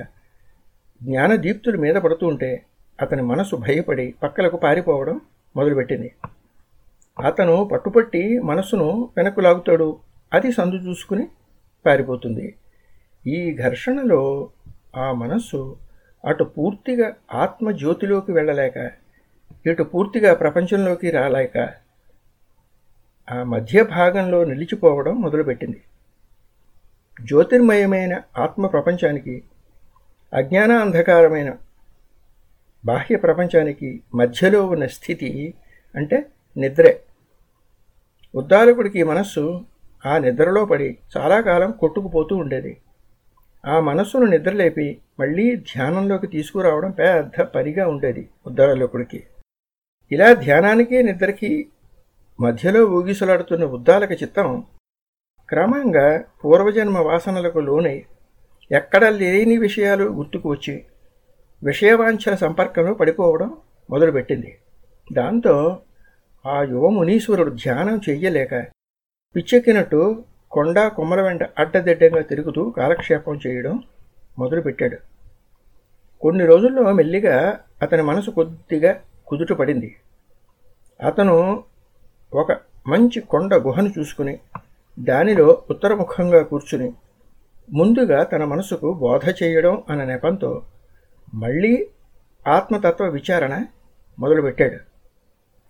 జ్ఞానదీప్తుల మీద పడుతుంటే అతని మనసు భయపడి పక్కలకు పారిపోవడం మొదలుపెట్టింది. అతను పట్టుపట్టి మనసును వెనక్కు లాగుతాడు. అది సందు చూసుకుని పారిపోతుంది. ఈ ఘర్షణలో ఆ మనస్సు అటు పూర్తిగా ఆత్మజ్యోతిలోకి వెళ్ళలేక ఇటు పూర్తిగా ప్రపంచంలోకి రాలేక ఆ మధ్య భాగంలో నిలిచిపోవడం మొదలుపెట్టింది. జ్యోతిర్మయమైన ఆత్మ ప్రపంచానికి అజ్ఞాన అంధకారమైన బాహ్య ప్రపంచానికి మధ్యలో ఉన్న స్థితి అంటే నిద్రే. ఉద్దాలకుడికి మనస్సు ఆ నిద్రలో పడి చాలా కాలం కొట్టుకుపోతూ ఉండేది. ఆ మనస్సును నిద్రలేపి మళ్ళీ ధ్యానంలోకి తీసుకురావడం పెద్ద పనిగా ఉండేది ఉద్దాలకుడికి. ఇలా ధ్యానానికి నిద్రకి మధ్యలో ఊగిసలాడుతున్న ఉద్దాలక చిత్తం క్రమంగా పూర్వజన్మ వాసనలకు లోనై ఎక్కడ లేని విషయాలు గుర్తుకు వచ్చి విషయవాంఛన సంపర్కంలో పడిపోవడం మొదలుపెట్టింది. దాంతో ఆ యువ మునీశ్వరుడు ధ్యానం చెయ్యలేక పిచ్చెక్కినట్టు కొండ కొమ్మల వెంట అడ్డదిడ్డంగా తిరుగుతూ కాలక్షేపం చేయడం మొదలుపెట్టాడు. కొన్ని రోజుల్లో మెల్లిగా అతని మనసు కొద్దిగా కుదుట పడింది అతను ఒక మంచి కొండ గుహను చూసుకుని దానిలో ఉత్తరముఖంగా కూర్చుని ముందుగా తన మనసుకు బోధ చేయడం అన్న నెపంతో మళ్ళీ ఆత్మతత్వ విచారణ మొదలుపెట్టాడు.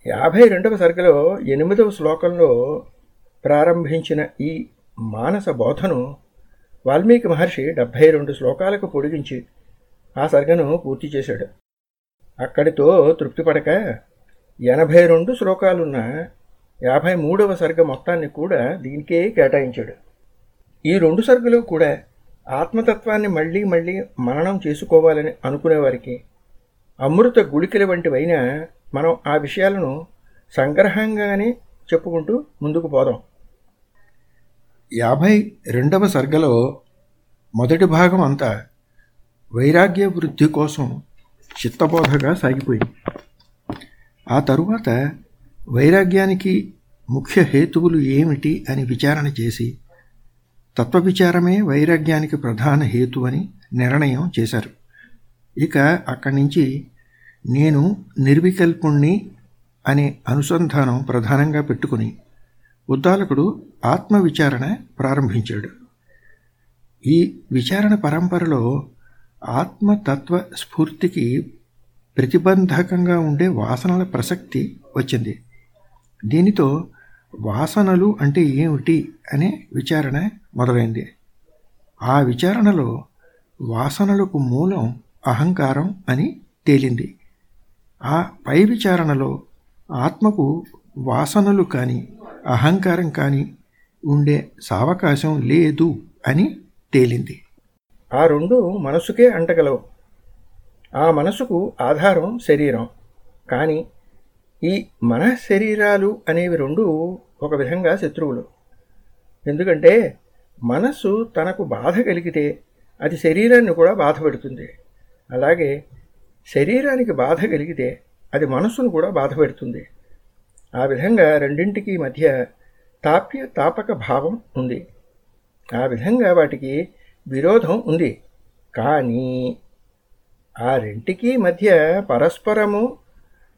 యాభై రెండవ సర్గలో ఎనిమిదవ శ్లోకంలో ప్రారంభించిన ఈ మానస బోధను వాల్మీకి మహర్షి డెబ్భై రెండు శ్లోకాలకు పొడిగించి ఆ సర్గను పూర్తి చేశాడు. అక్కడితో తృప్తిపడక ఎనభై రెండు శ్లోకాలున్న యాభై మూడవ సర్గ మొత్తాన్ని కూడా దీనికే కేటాయించాడు. ఈ రెండు సర్గలు కూడా ఆత్మతత్వాన్ని మళ్ళీ మళ్ళీ మననం చేసుకోవాలని అనుకునేవారికి అమృత గుళికల వంటివైనా మనం ఆ విషయాలను సంగ్రహంగానే చెప్పుకుంటూ ముందుకు పోదాం. యాభై రెండవ సర్గలో మొదటి భాగం అంతా వైరాగ్య వృద్ధి కోసం చిత్తబోధగా సాగిపోయింది. ఆ తరువాత వైరాగ్యానికి ముఖ్య హేతువులు ఏమిటి అని విచారణ చేసి తత్వవిచారమే వైరాగ్యానికి ప్రధాన హేతు అని నిర్ణయం చేశారు. ఇక అక్కడి నుంచి నేను నిర్వికల్పుణ్ణి అనే అనుసంధానం ప్రధానంగా పెట్టుకుని ఉద్దాలకుడు ఆత్మవిచారణ ప్రారంభించాడు. ఈ విచారణ పరంపరలో ఆత్మతత్వ స్ఫూర్తికి ప్రతిబంధకంగా ఉండే వాసనల ప్రసక్తి వచ్చింది. దీనితో వాసనలు అంటే ఏమిటి అనే విచారణ మొదలైంది. ఆ విచారణలో వాసనలకు మూలం అహంకారం అని తేలింది. ఆ పై విచారణలో ఆత్మకు వాసనలు కానీ అహంకారం కానీ ఉండే సావకాశం లేదు అని తేలింది. ఆ రెండు మనసుకే అంటగలవు. ఆ మనసుకు ఆధారం శరీరం. కానీ ఈ మనశరీరాలు అనేవి రెండు ఒక విధంగా శత్రువులు. ఎందుకంటే మనస్సు తనకు బాధ కలిగితే అది శరీరాన్ని కూడా బాధపెడుతుంది అలాగే శరీరానికి బాధ కలిగితే అది మనస్సును కూడా బాధపెడుతుంది ఆ విధంగా రెండింటికి మధ్య తాప్య తాపక భావం ఉంది. ఆ విధంగా వాటికి విరోధం ఉంది. కానీ ఆ రెంటికి మధ్య పరస్పరము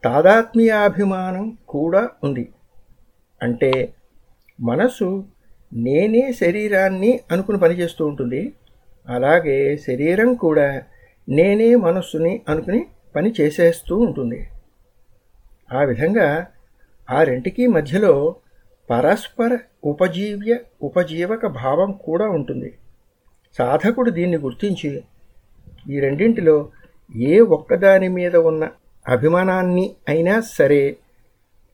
తాదాత్మ్యాభిమానం కూడా ఉంది. అంటే మనసు నేనే శరీరాన్ని అనుకుని పనిచేస్తూ ఉంటుంది. అలాగే శరీరం కూడా నేనే మనస్సుని అనుకుని పని చేసేస్తూ ఉంటుంది. ఆ విధంగా ఆ రెంటికి మధ్యలో పరస్పర ఉపజీవ్య ఉపజీవక భావం కూడా ఉంటుంది. సాధకుడు దీన్ని గుర్తించి ఈ రెండింటిలో ఏ ఒక్కదాని మీద ఉన్న అభిమానాన్ని అయినా సరే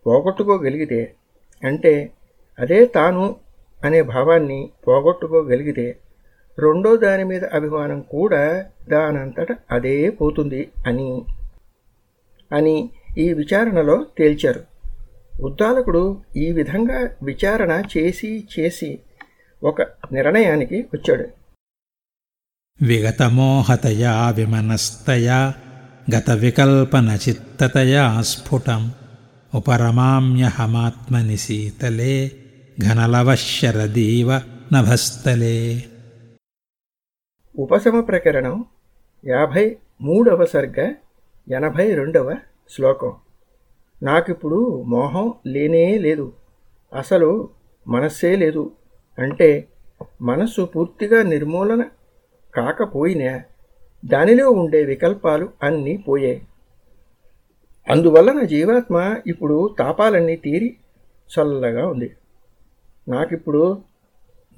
పోగొట్టుకోగలిగితే అంటే అదే తాను అనే భావాన్ని పోగొట్టుకోగలిగితే రెండో దాని మీద అభిమానం కూడా దానంతట అదే పోతుంది అని అని ఈ విచారణలో తేల్చారు. ఉద్దాలకుడు ఈ విధంగా విచారణ చేసి చేసి ఒక నిర్ణయానికి వచ్చాడు. విగతమోహతయా విమనస్తయా గతవికల్పనచిత్తతయా స్ఫుటం ఉపరమామ్యహమాత్మని శీతలే ఘనలవశరదీవ నభస్థలే ఉపశమ ప్రకరణం యాభై మూడవ సర్గ ఎనభై రెండవ శ్లోకం. నాకిప్పుడు మోహం లేనే లేదు. అసలు మనస్సే లేదు. అంటే మనస్సు పూర్తిగా నిర్మూలన కాకపోయినా దానిలో ఉండే వికల్పాలు అన్నీ పోయాయి. అందువల్ల నా జీవాత్మ ఇప్పుడు తాపాలన్నీ తీరి చల్లగా ఉంది. నాకిప్పుడు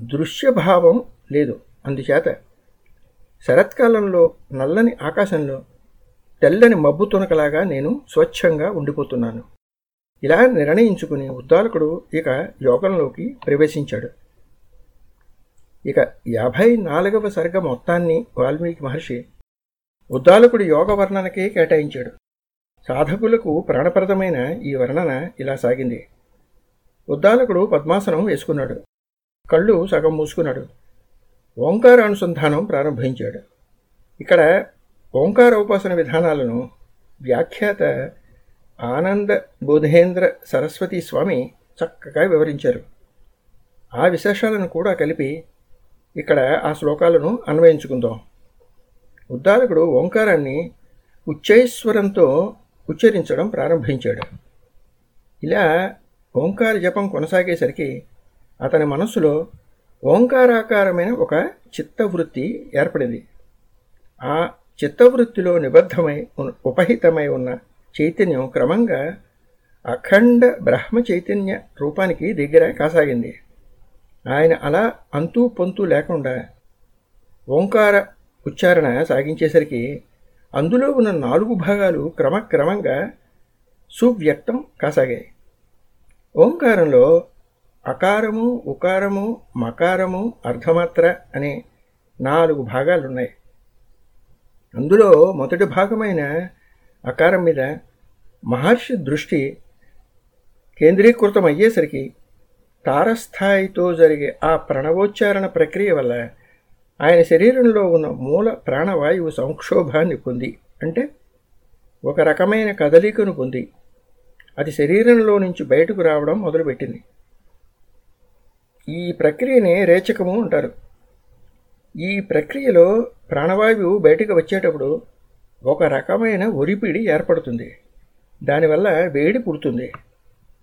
దృశ్యభావం లేదు. అందుచేత శరత్కాలంలో నల్లని ఆకాశంలో తెల్లని మబ్బు తునకలాగా నేను స్వచ్ఛంగా ఉండిపోతున్నాను. ఇలా నిర్ణయించుకుని ఉద్దాలకుడు ఇక యోగంలోకి ప్రవేశించాడు. ఇక యాభై నాలుగవ సర్గ మొత్తాన్ని వాల్మీకి మహర్షి ఉద్దాలకుడు యోగ వర్ణనకే కేటాయించాడు. సాధకులకు ప్రాణప్రదమైన ఈ వర్ణన ఇలా సాగింది. ఉద్దాలకుడు పద్మాసనం వేసుకున్నాడు. కళ్ళు సగం మూసుకున్నాడు. ఓంకార అనుసంధానం ప్రారంభించాడు. ఇక్కడ ఓంకార ఉపాసన విధానాలను వ్యాఖ్యాత ఆనంద బోధేంద్ర సరస్వతి స్వామి చక్కగా వివరించారు. ఆ విశేషాలను కూడా కలిపి ఇక్కడ ఆ శ్లోకాలను అన్వయించుకుందాం. ఉద్దాలకుడు ఓంకారాన్ని ఉచ్చైశ్వరంతో ఉచ్చరించడం ప్రారంభించాడు. ఇలా ఓంకార జపం కొనసాగేసరికి అతని మనస్సులో ఓంకారాకారమైన ఒక చిత్తవృత్తి ఏర్పడింది. ఆ చిత్తవృత్తిలో నిబద్ధమై ఉపహితమై ఉన్న చైతన్యం క్రమంగా అఖండ బ్రహ్మ చైతన్య రూపానికి దగ్గర కాసాగింది. ఆయన అలా అంతూ పొంతూ లేకుండా ఓంకార ఉచ్చారణ సాగించేసరికి అందులో ఉన్న నాలుగు భాగాలు క్రమక్రమంగా సువ్యక్తం కాసాగాయి. ఓంకారంలో అకారము ఉకారము మకారము అర్ధమాత్ర అనే నాలుగు భాగాలున్నాయి. అందులో మొదటి భాగమైన అకారం మీద మహర్షి దృష్టి కేంద్రీకృతం అయ్యేసరికి తారస్థాయితో జరిగే ఆ ప్రణవోచ్చారణ ప్రక్రియ వల్ల ఆయన శరీరంలో ఉన్న మూల ప్రాణవాయువు సంక్షోభాన్ని పొంది అంటే ఒక రకమైన కదలికను పొంది అది శరీరంలో నుంచి బయటకు రావడం మొదలుపెట్టింది. ఈ ప్రక్రియనే రేచకము అంటారు. ఈ ప్రక్రియలో ప్రాణవాయువు బయటకు వచ్చేటప్పుడు ఒక రకమైన ఒరిపిడి ఏర్పడుతుంది. దానివల్ల వేడి పుడుతుంది.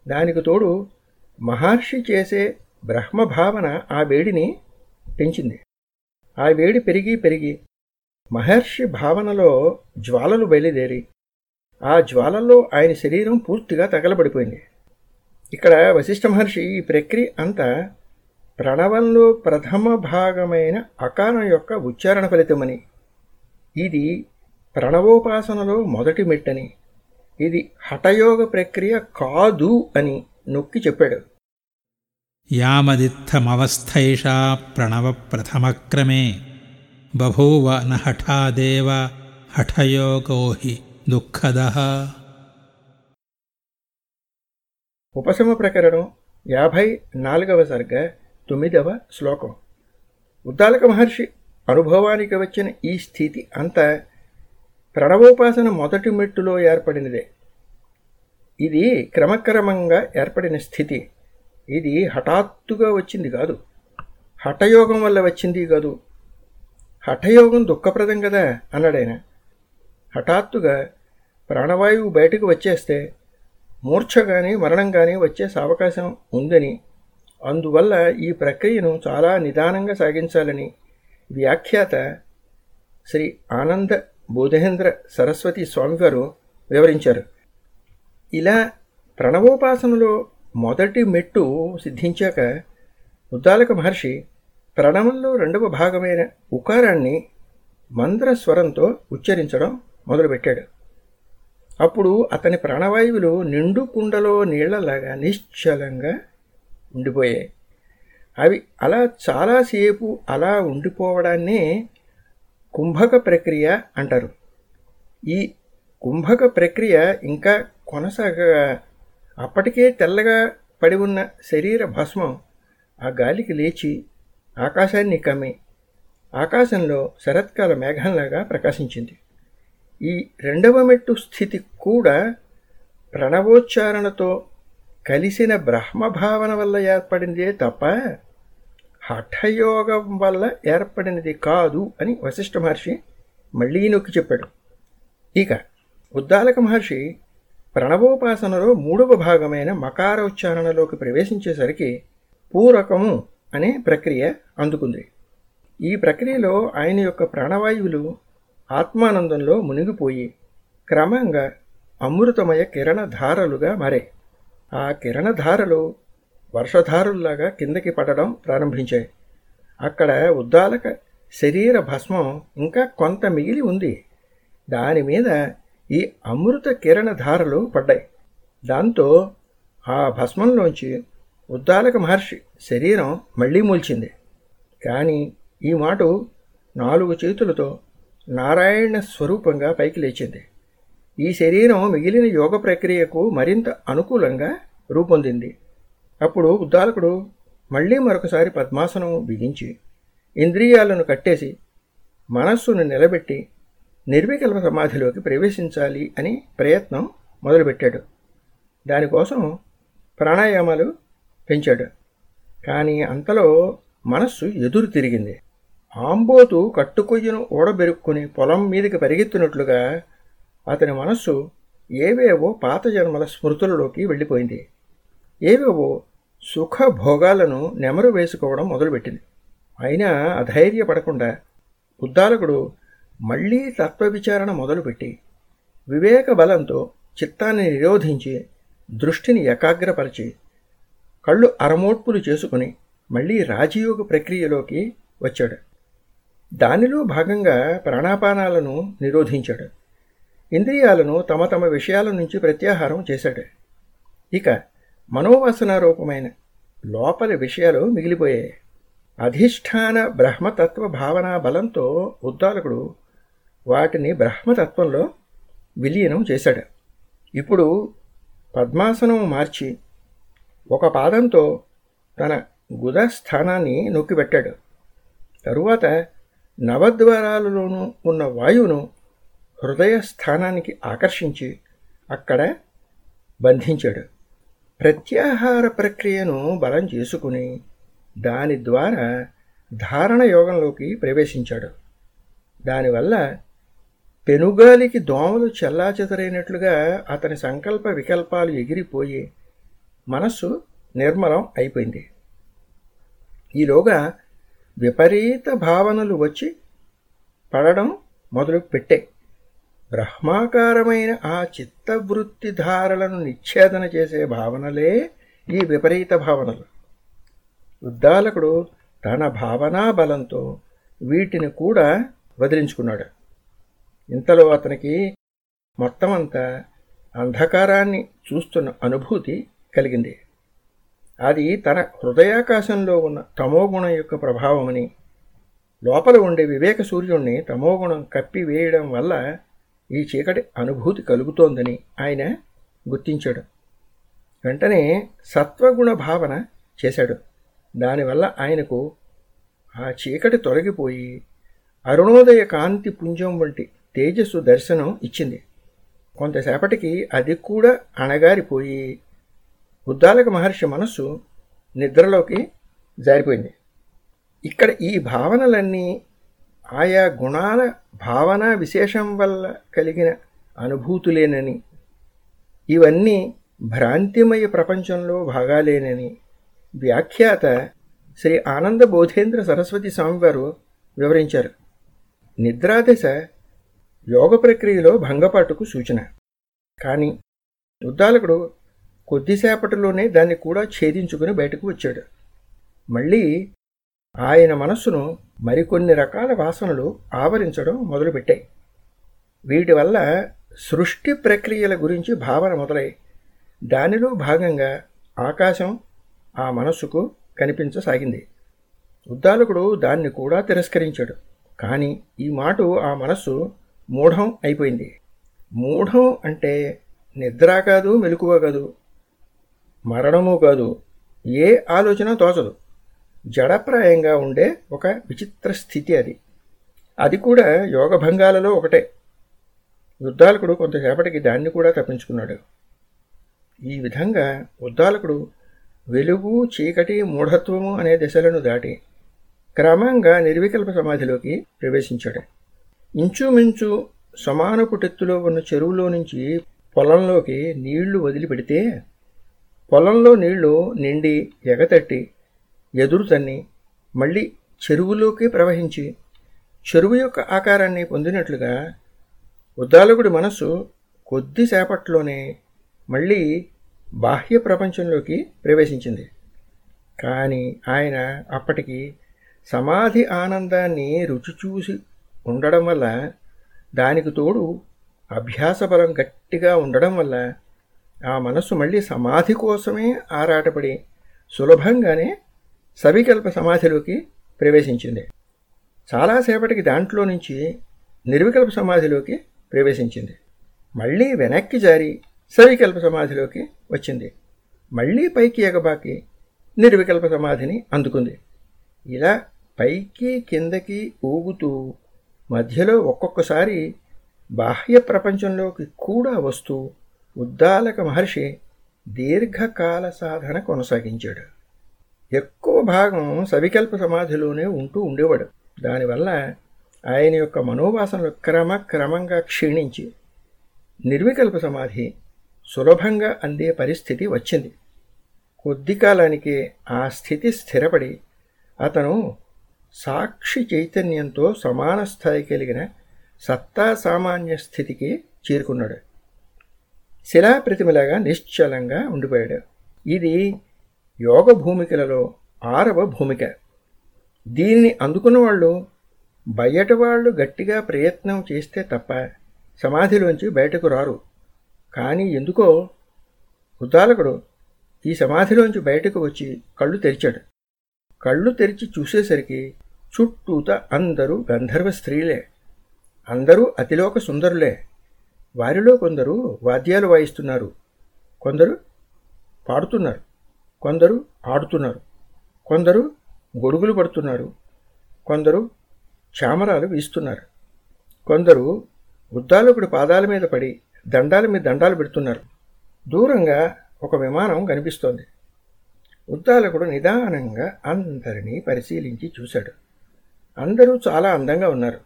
దానికి తోడు మహర్షి చేసే బ్రహ్మభావన ఆ వేడిని పెంచింది. ఆ వేడి పెరిగి పెరిగి మహర్షి భావనలో జ్వాలలు బయలుదేరి. ఆ జ్వాలల్లో ఆయన శరీరం పూర్తిగా తగలబడిపోయింది. ఇక్కడ వశిష్ఠ మహర్షి ఈ ప్రక్రియ అంతా ప్రణవంలో ప్రథమ భాగమైన అకారం యొక్క ఉచ్చారణ ఫలితమని. ఇది ప్రణవోపాసనలో మొదటి మెట్టని. ఇది హఠయోగ ప్రక్రియ కాదు అని నొక్కి చెప్పాడు. యామదిత్థమవస్థైషా ప్రణవ ప్రథమక్రమే బభూవ న హఠాదేవ హఠయోగో హి దుఃఖదః. ఉపశమ ప్రకరణం యాభై నాలుగవ సర్గ తొమ్మిదవ శ్లోకం. ఉద్దాలక మహర్షి అనుభవానికి వచ్చిన ఈ స్థితి అంతా ప్రణవోపాసన మొదటి మెట్టులో ఏర్పడినదే. ఇది క్రమక్రమంగా ఏర్పడిన స్థితి. ఇది హఠాత్తుగా వచ్చింది కాదు. హఠయోగం వల్ల వచ్చింది కాదు. హఠయోగం దుఃఖప్రదం కదా అన్నాడాయన హఠాత్తుగా ప్రాణవాయువు బయటకు వచ్చేస్తే మూర్ఛ కానీ మరణం కానీ వచ్చే అవకాశం ఉందని అందువల్ల ఈ ప్రక్రియను చాలా నిదానంగా సాగించాలని వ్యాఖ్యాత శ్రీ ఆనంద బోధేంద్ర సరస్వతి స్వామివారు వివరించారు. ఇలా ప్రణవోపాసనలో మొదటి మెట్టు సిద్ధించాక ఉద్దాలక మహర్షి ప్రణవంలో రెండవ భాగమైన ఉకారాన్ని మంద్ర స్వరంతో ఉచ్చరించడం మొదలుపెట్టాడు. అప్పుడు అతని ప్రాణవాయువులు నిండు కుండలో నీళ్ళలాగా నిశ్చలంగా ఉండిపోయాయి. అవి అలా చాలాసేపు అలా ఉండిపోవడాన్నే కుంభక ప్రక్రియ అంటారు. ఈ కుంభక ప్రక్రియ ఇంకా కొనసాగ అప్పటికే తెల్లగా పడి ఉన్న శరీర భస్మం ఆ గాలికి లేచి ఆకాశాన్ని కమ్మి ఆకాశంలో శరత్కాల మేఘంలాగా ప్రకాశించింది. ఈ రెండవ మెట్టు స్థితి కూడా ప్రణవోచ్చారణతో కలిసిన బ్రహ్మభావన వల్ల ఏర్పడిందే తప్ప హఠయోగం వల్ల ఏర్పడినది కాదు అని వశిష్ఠ మహర్షి మళ్ళీ నొక్కి చెప్పాడు. ఇక ఉద్దాలక మహర్షి ప్రణవోపాసనలో మూడవ భాగమైన మకారోచ్చారణలోకి ప్రవేశించేసరికి పూరకము అనే ప్రక్రియ అందుకుంది. ఈ ప్రక్రియలో ఆయన యొక్క ప్రాణవాయువులు ఆత్మానందంలో మునిగిపోయి క్రమంగా అమృతమయ కిరణధారలుగా మారే ఆ కిరణధారలు వర్షధారుల్లాగా కిందకి పడడం ప్రారంభించాయి. అక్కడ ఉద్దాలక శరీర భస్మం ఇంకా కొంత మిగిలి ఉంది. దాని మీద ఈ అమృత కిరణధారలు పడ్డాయి. దాంతో ఆ భస్మంలోంచి ఉద్దాలక మహర్షి శరీరం మళ్ళీ మూల్చింది. కానీ ఈ మాట నాలుగు చేతులతో నారాయణ స్వరూపంగా పైకి లేచింది. ఈ శరీరం మిగిలిన యోగ ప్రక్రియకు మరింత అనుకూలంగా రూపొందింది. అప్పుడు ఉద్దాలకుడు మళ్ళీ మరొకసారి పద్మాసనం బిగించి ఇంద్రియాలను కట్టేసి మనస్సును నిలబెట్టి నిర్వికల్ప సమాధిలోకి ప్రవేశించాలి అని ప్రయత్నం మొదలుపెట్టాడు. దానికోసం ప్రాణాయామాలు పెంచాడు. కానీ అంతలో మనస్సు ఎదురు తిరిగింది. ఆంబోతు కట్టుకొయ్యను ఓడబెరుక్కుని పొలం మీదకి పరిగెత్తినట్లుగా అతని మనస్సు ఏవేవో పాత జన్మల స్మృతులలోకి వెళ్ళిపోయింది. ఏవేవో సుఖభోగాలను నెమరు వేసుకోవడం మొదలుపెట్టింది. అయినా అధైర్యపడకుండా ఉద్దాలకుడు మళ్ళీ తత్వవిచారణ మొదలుపెట్టి వివేక బలంతో చిత్తాన్ని నిరోధించి దృష్టిని ఏకాగ్రపరిచి కళ్ళు అరమోడ్పులు చేసుకుని మళ్ళీ రాజయోగ ప్రక్రియలోకి వచ్చాడు. దానిలో భాగంగా ప్రాణాపానాలను నిరోధించాడు. ఇంద్రియాలను తమ తమ విషయాల నుంచి ప్రత్యాహారం చేశాడు. ఇక మనోవాసన రూపమైన లోపలి విషయాలు మిగిలిపోయాయి. అధిష్టాన బ్రహ్మతత్వ భావనా బలంతో ఉద్దాలకుడు వాటిని బ్రహ్మతత్వంలో విలీనం చేశాడు. ఇప్పుడు పద్మాసనం మార్చి ఒక పాదంతో తన గుద స్థానాన్ని నొక్కిపెట్టాడు. తరువాత నవద్వారాలలోనూ ఉన్న వాయువును హృదయ స్థానానికి ఆకర్షించి అక్కడ బంధించాడు. ప్రత్యాహార ప్రక్రియను బలం చేసుకుని దాని ద్వారా ధారణ యోగంలోకి ప్రవేశించాడు. దానివల్ల పెనుగాలికి దోమలు చెల్లాచెదరైనట్లుగా అతని సంకల్ప వికల్పాలు ఎగిరిపోయి మనస్సు నిర్మలం అయిపోయింది. ఈలోగా విపరీత భావనలు వచ్చి పడడం మొదలు పెట్టే బ్రహ్మాకారమైన ఆ చిత్తవృత్తి ధారలను నిచ్ఛేదన చేసే భావనలే ఈ విపరీత భావనలు. ఉద్దాలకుడు తన భావనా బలంతో వీటిని కూడా వదిలించుకున్నాడు. ఇంతలో అతనికి మొత్తం అంతా అంధకారాన్ని చూస్తున్న అనుభూతి కలిగింది. అది తన హృదయాకాశంలో ఉన్న తమోగుణం యొక్క ప్రభావమని లోపల ఉండే వివేక సూర్యుణ్ణి తమోగుణం కప్పివేయడం వల్ల ఈ చీకటి అనుభూతి కలుగుతోందని ఆయన గుర్తించాడు. వెంటనే సత్వగుణ భావన చేశాడు. దానివల్ల ఆయనకు ఆ చీకటి తొలగిపోయి అరుణోదయ కాంతి పుంజం వంటి తేజస్సు దర్శనం ఇచ్చింది. కొంతసేపటికి అది కూడా అణగారిపోయి ఉద్దాలక మహర్షి మనస్సు నిద్రలోకి జారిపోయింది. ఇక్కడ ఈ భావనలన్నీ ఆయా గుణాల భావన విశేషం వల్ల కలిగిన అనుభూతులేనని ఇవన్నీ భ్రాంతిమయ ప్రపంచంలో భాగాలేనని వ్యాఖ్యాత శ్రీ ఆనంద బోధేంద్ర సరస్వతి స్వామివారు వివరించారు. నిద్రాదశ యోగ ప్రక్రియలో భంగపాటుకు సూచన. కానీ ఉద్దాలకుడు కొద్దిసేపటిలోనే దాన్ని కూడా ఛేదించుకుని బయటకు వచ్చాడు. మళ్ళీ ఆయన మనస్సును మరికొన్ని రకాల వాసనలు ఆవరించడం మొదలుపెట్టాయి. వీటి వల్ల సృష్టి ప్రక్రియల గురించి భావన మొదలై దానిలో భాగంగా ఆకాశం ఆ మనస్సుకు కనిపించసాగింది. ఉద్దాలకుడు దాన్ని కూడా తిరస్కరించాడు. కానీ ఈ మాట ఆ మనస్సు మూఢం అయిపోయింది. మూఢం అంటే నిద్ర కాదు మెలకువ కాదు మరణము కాదు ఏ ఆలోచన తోచదు. జడప్రాయంగా ఉండే ఒక విచిత్ర స్థితి అది. అది కూడా యోగభంగాలలో ఒకటే. ఉద్దాలకుడు కొంతసేపటికి దాన్ని కూడా తప్పించుకున్నాడు. ఈ విధంగా ఉద్దాలకుడు వెలుగు చీకటి మూఢత్వము అనే దశలను దాటి క్రమంగా నిర్వికల్ప సమాధిలోకి ప్రవేశించాడు. ఇంచుమించు సమానపుటెత్తులో ఉన్న చెరువులో నుంచి పొలంలోకి నీళ్ళు వదిలిపెడితే పొలంలో నీళ్ళు నిండి ఎగతట్టి ఎదురు తన్ని మళ్ళీ చెరువులోకి ప్రవహించి చెరువు యొక్క ఆకారాన్ని పొందినట్లుగా ఉద్దాలకుడి మనస్సు కొద్దిసేపట్లోనే మళ్ళీ బాహ్య ప్రపంచంలోకి ప్రవేశించింది. కానీ ఆయన అప్పటికి సమాధి ఆనందాన్ని రుచి చూసి ఉండడం వల్ల దానికి తోడు అభ్యాసబలం గట్టిగా ఉండడం వల్ల ఆ మనస్సు మళ్ళీ సమాధి కోసమే ఆరాటపడి సులభంగానే సవికల్ప సమాధిలోకి ప్రవేశించింది. చాలాసేపటికి దాంట్లో నుంచి నిర్వికల్ప సమాధిలోకి ప్రవేశించింది. మళ్ళీ వెనక్కి జారి సవికల్ప సమాధిలోకి వచ్చింది. మళ్ళీ పైకి ఎగబాకి నిర్వికల్ప సమాధిని అందుకుంది. ఇలా పైకి కిందకి ఊగుతూ మధ్యలో ఒక్కొక్కసారి బాహ్య ప్రపంచంలోకి కూడా వస్తూ ఉద్దాలక మహర్షి దీర్ఘకాల సాధన కొనసాగించాడు. ఎక్కువ భాగం సవికల్ప సమాధిలోనే ఉంటూ ఉండేవాడు. దానివల్ల ఆయన యొక్క మనోవాసనలు క్రమక్రమంగా క్షీణించి నిర్వికల్ప సమాధి సులభంగా అందే పరిస్థితి వచ్చింది. కొద్ది కాలానికి ఆ స్థితి స్థిరపడి అతను సాక్షి చైతన్యంతో సమాన స్థాయి కలిగిన సత్తా సామాన్య స్థితికి చేరుకున్నాడు. శిలాప్రతిమలాగా నిశ్చలంగా ఉండిపోయాడు. ఇది యోగ భూమికలలో ఆరవ భూమిక. దీనిని అందుకున్న వాళ్ళు బయట వాళ్ళు గట్టిగా ప్రయత్నం చేస్తే తప్ప సమాధిలోంచి బయటకు రారు. కానీ ఎందుకో ఉద్దాలకుడు ఈ సమాధిలోంచి బయటకు వచ్చి కళ్ళు తెరిచాడు. కళ్ళు తెరిచి చూసేసరికి చుట్టూత అందరూ గంధర్వ స్త్రీలే. అందరూ అతిలోక సుందరులే. వారిలో కొందరు వాద్యాలు వాయిస్తున్నారు. కొందరు పాడుతున్నారు. కొందరు ఆడుతున్నారు. కొందరు గొడుగులు పడుతున్నారు. కొందరు చామరాలు వీస్తున్నారు. కొందరు ఉద్దాలకుడి పాదాల మీద పడి దండాల మీద దండాలు పెడుతున్నారు. దూరంగా ఒక విమానం కనిపిస్తోంది. ఉద్దాలకుడు నిదానంగా అందరినీ పరిశీలించి చూశాడు. అందరూ చాలా అందంగా ఉన్నారు.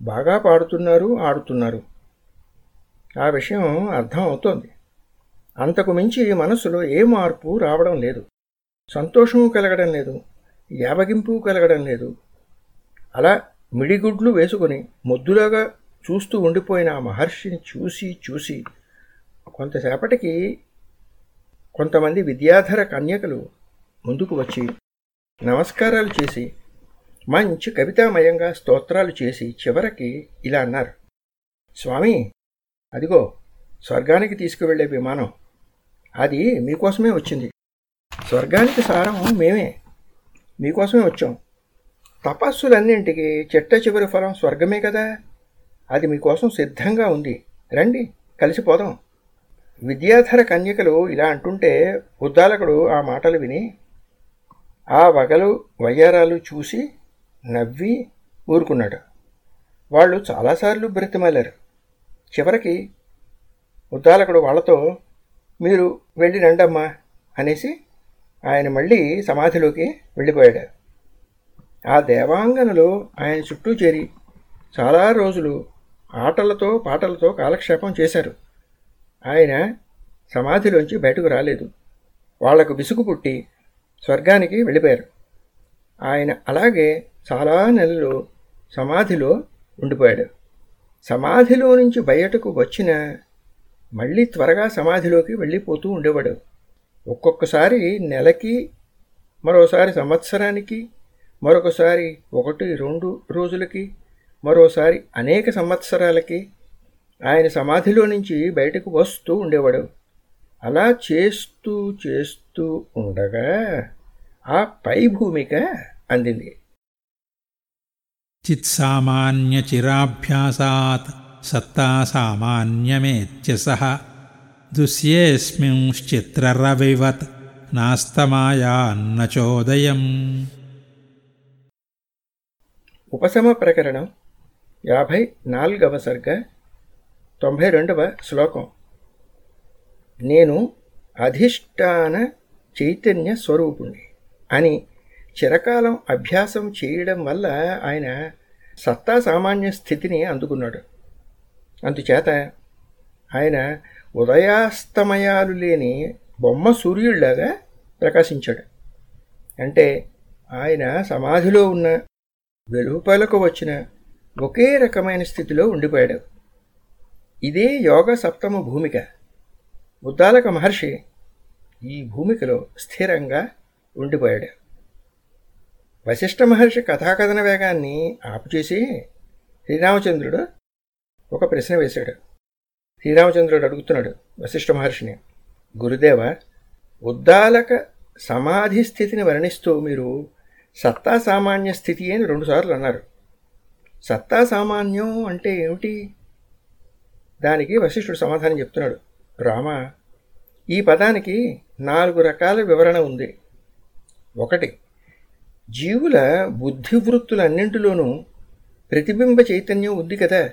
బాగా పాడుతున్నారు ఆడుతున్నారు. ఆ విషయం అర్థం అవుతోంది. అంతకు మించి మనసులో ఏ మార్పు రావడం లేదు. సంతోషము కలగడం లేదు. యావగింపు కలగడం లేదు. అలా మిడిగుడ్లు వేసుకుని ముద్దులాగా చూస్తూ ఉండిపోయిన ఆ మహర్షిని చూసి చూసి కొంతసేపటికి కొంతమంది విద్యాధర కన్యకలు ముందుకు వచ్చి నమస్కారాలు చేసి మంచి కవితామయంగా స్తోత్రాలు చేసి చివరికి ఇలా అన్నారు. స్వామి అదిగో స్వర్గానికి తీసుకువెళ్ళే విమానం. అది మీకోసమే వచ్చింది. స్వర్గానికి సారం మేమే. మీకోసమే వచ్చాం. తపస్సులన్నింటికి చిట్ట చివరి ఫలం స్వర్గమే కదా. అది మీకోసం సిద్ధంగా ఉంది. రండి కలిసిపోదాం విద్యాధర కన్యకలు ఇలా అంటుంటే ఉద్దాలకుడు ఆ మాటలు విని ఆ వగలు వయ్యారాలు చూసి నవ్వి ఊరుకున్నాడు. వాళ్ళు చాలాసార్లు బ్రతిమాలారు. చివరికి ఉద్దాలకుడు వాళ్ళతో మీరు వెళ్ళి రండమ్మా అనేసి ఆయన మళ్ళీ సమాధిలోకి వెళ్ళిపోయాడు. ఆ దేవాంగనలో ఆయన చుట్టూ చేరి చాలా రోజులు ఆటలతో పాటలతో కాలక్షేపం చేశారు. ఆయన సమాధిలోంచి బయటకు రాలేదు. వాళ్ళకు విసుగు పుట్టి స్వర్గానికి వెళ్ళిపోయారు. ఆయన అలాగే చాలా నెలలు సమాధిలో ఉండిపోయాడు. సమాధిలో నుంచి బయటకు వచ్చిన మళ్ళీ త్వరగా సమాధిలోకి వెళ్ళిపోతూ ఉండేవాడు. ఒక్కొక్కసారి నెలకి మరోసారి సంవత్సరానికి మరొకసారి ఒకటి రెండు రోజులకి మరోసారి అనేక సంవత్సరాలకి ఆయన సమాధిలో నుంచి బయటకు వస్తూ ఉండేవాడు. అలా చేస్తూ చేస్తూ ఉండగా ఆ పై భూమిక అందింది. చిత్సామాన్యచిరాభ్యాసాత్ సత్తా సామాన్యమేత్యస దుస్యేస్మింశ్చిత్రరవివత్ నాస్తమాయాన్నచోదయం. ఉపశమ ప్రకరణం యాభై నాలుగవ సర్గ తొంభై రెండవ శ్లోకం. నేను అధిష్టాన చైతన్య స్వరూపుణ్ణి అని చిరకాలం అభ్యాసం చేయడం వల్ల ఆయన సత్తా సామాన్య స్థితిని అందుకున్నాడు. అందుచేత ఆయన ఉదయాస్తమయాలు లేని బొమ్మ సూర్యుడిలాగా ప్రకాశించాడు. అంటే ఆయన సమాధిలో ఉన్న వెలుపలకు వచ్చిన ఒకే రకమైన స్థితిలో ఉండిపోయాడు. ఇదే యోగ సప్తమ భూమిక. ఉద్దాలక మహర్షి ఈ భూమికలో స్థిరంగా ఉండిపోయాడు. వశిష్ఠ మహర్షి కథాకథన వేగాన్ని ఆపుచేసి శ్రీరామచంద్రుడు ఒక ప్రశ్న వేశాడు. శ్రీరామచంద్రుడు అడుగుతున్నాడు వశిష్ఠ మహర్షిని గురుదేవ ఉద్దాలక సమాధి స్థితిని వర్ణిస్తూ మీరు సత్తా సామాన్య స్థితి అని రెండుసార్లు అన్నారు. సత్తా సామాన్యం అంటే ఏమిటి? దానికి వశిష్ఠుడు సమాధానం చెప్తున్నాడు. రామ ఈ పదానికి నాలుగు రకాల వివరణ ఉంది. ఒకటి జీవుల బుద్ధివృత్తులన్నింటిలోనూ ప్రతిబింబ చైతన్యం ఉంది కదా.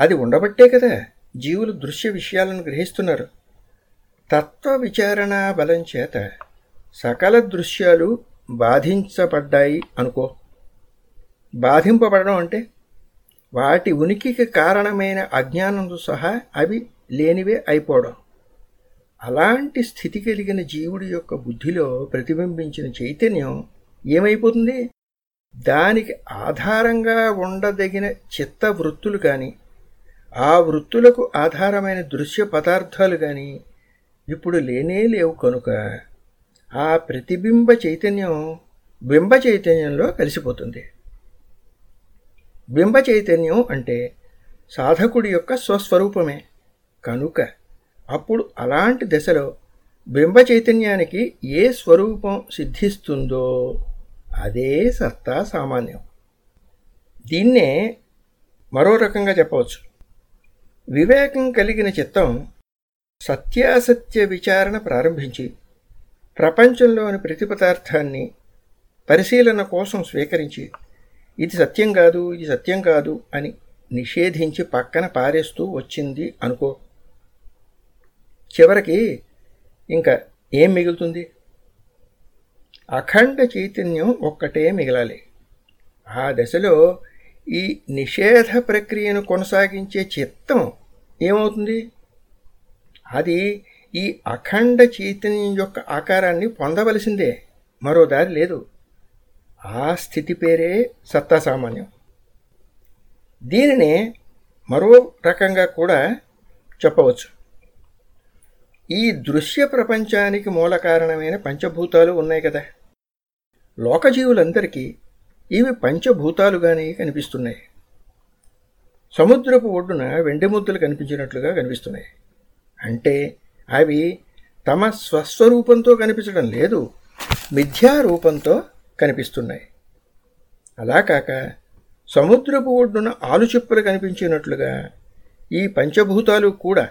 అది ఉండబట్టే కదా జీవులు దృశ్య విషయాలను గ్రహిస్తున్నారు. తత్వ విచారణ బలం చేత సకల దృశ్యాలు బాధించబడ్డాయి అనుకో. బాధింపబడడం అంటే వాటి ఉనికికి కారణమైన అజ్ఞానంతో సహా అవి లేనివే అయిపోవడం. అలాంటి స్థితి కలిగిన జీవుడి యొక్క బుద్ధిలో ప్రతిబింబించిన చైతన్యం ఏమైపోతుంది? దానికి ఆధారంగా ఉండదగిన చిత్త వృత్తులు కానీ ఆ వృత్తులకు ఆధారమైన దృశ్య పదార్థాలు కానీ ఇప్పుడు లేనే లేవు కనుక ఆ ప్రతిబింబ చైతన్యం బింబ చైతన్యంలో కలిసిపోతుంది. బింబ చైతన్యం అంటే సాధకుడి యొక్క స్వస్వరూపమే. కనుక అప్పుడు అలాంటి దశలో బింబ చైతన్యానికి ఏ స్వరూపం సిద్ధిస్తుందో అదే సత్తా సామాన్యం. దీన్నే మరో రకంగా చెప్పవచ్చు. వివేకం కలిగిన చిత్తం సత్యాసత్య విచారణ ప్రారంభించి ప్రపంచంలోని ప్రతి పదార్థాన్ని పరిశీలన కోసం స్వీకరించి ఇది సత్యం కాదు ఇది సత్యం కాదు అని నిషేధించి పక్కన పారేస్తూ వచ్చింది అనుకో చివరికి ఇంకా ఏం మిగులుతుంది? అఖండ చైతన్యం ఒక్కటే మిగలాలి. ఆ దశలో ఈ నిషేధ ప్రక్రియను కొనసాగించే చిత్తం ఏమవుతుంది? అది ఈ అఖండ చైతన్యం యొక్క ఆకారాన్ని పొందవలసిందే. మరో దారి లేదు. ఆ స్థితి పేరే సత్తా సామాన్యం. దీనినే మరో రకంగా కూడా చెప్పవచ్చు. ఈ దృశ్య ప్రపంచానికి మూల కారణమైన పంచభూతాలు ఉన్నాయి కదా. లోకజీవులందరికీ ఇవి పంచభూతాలుగానే కనిపిస్తున్నాయి. సముద్రపు ఒడ్డున వెండి ముద్దలు కనిపించినట్లుగా కనిపిస్తున్నాయి. అంటే అవి తమ స్వస్వరూపంతో కనిపించడం లేదు మిథ్యారూపంతో కనిపిస్తున్నాయి. అలా కాక సముద్రపు ఒడ్డున ఆలుచిప్పలు కనిపించినట్లుగా ఈ పంచభూతాలు కూడా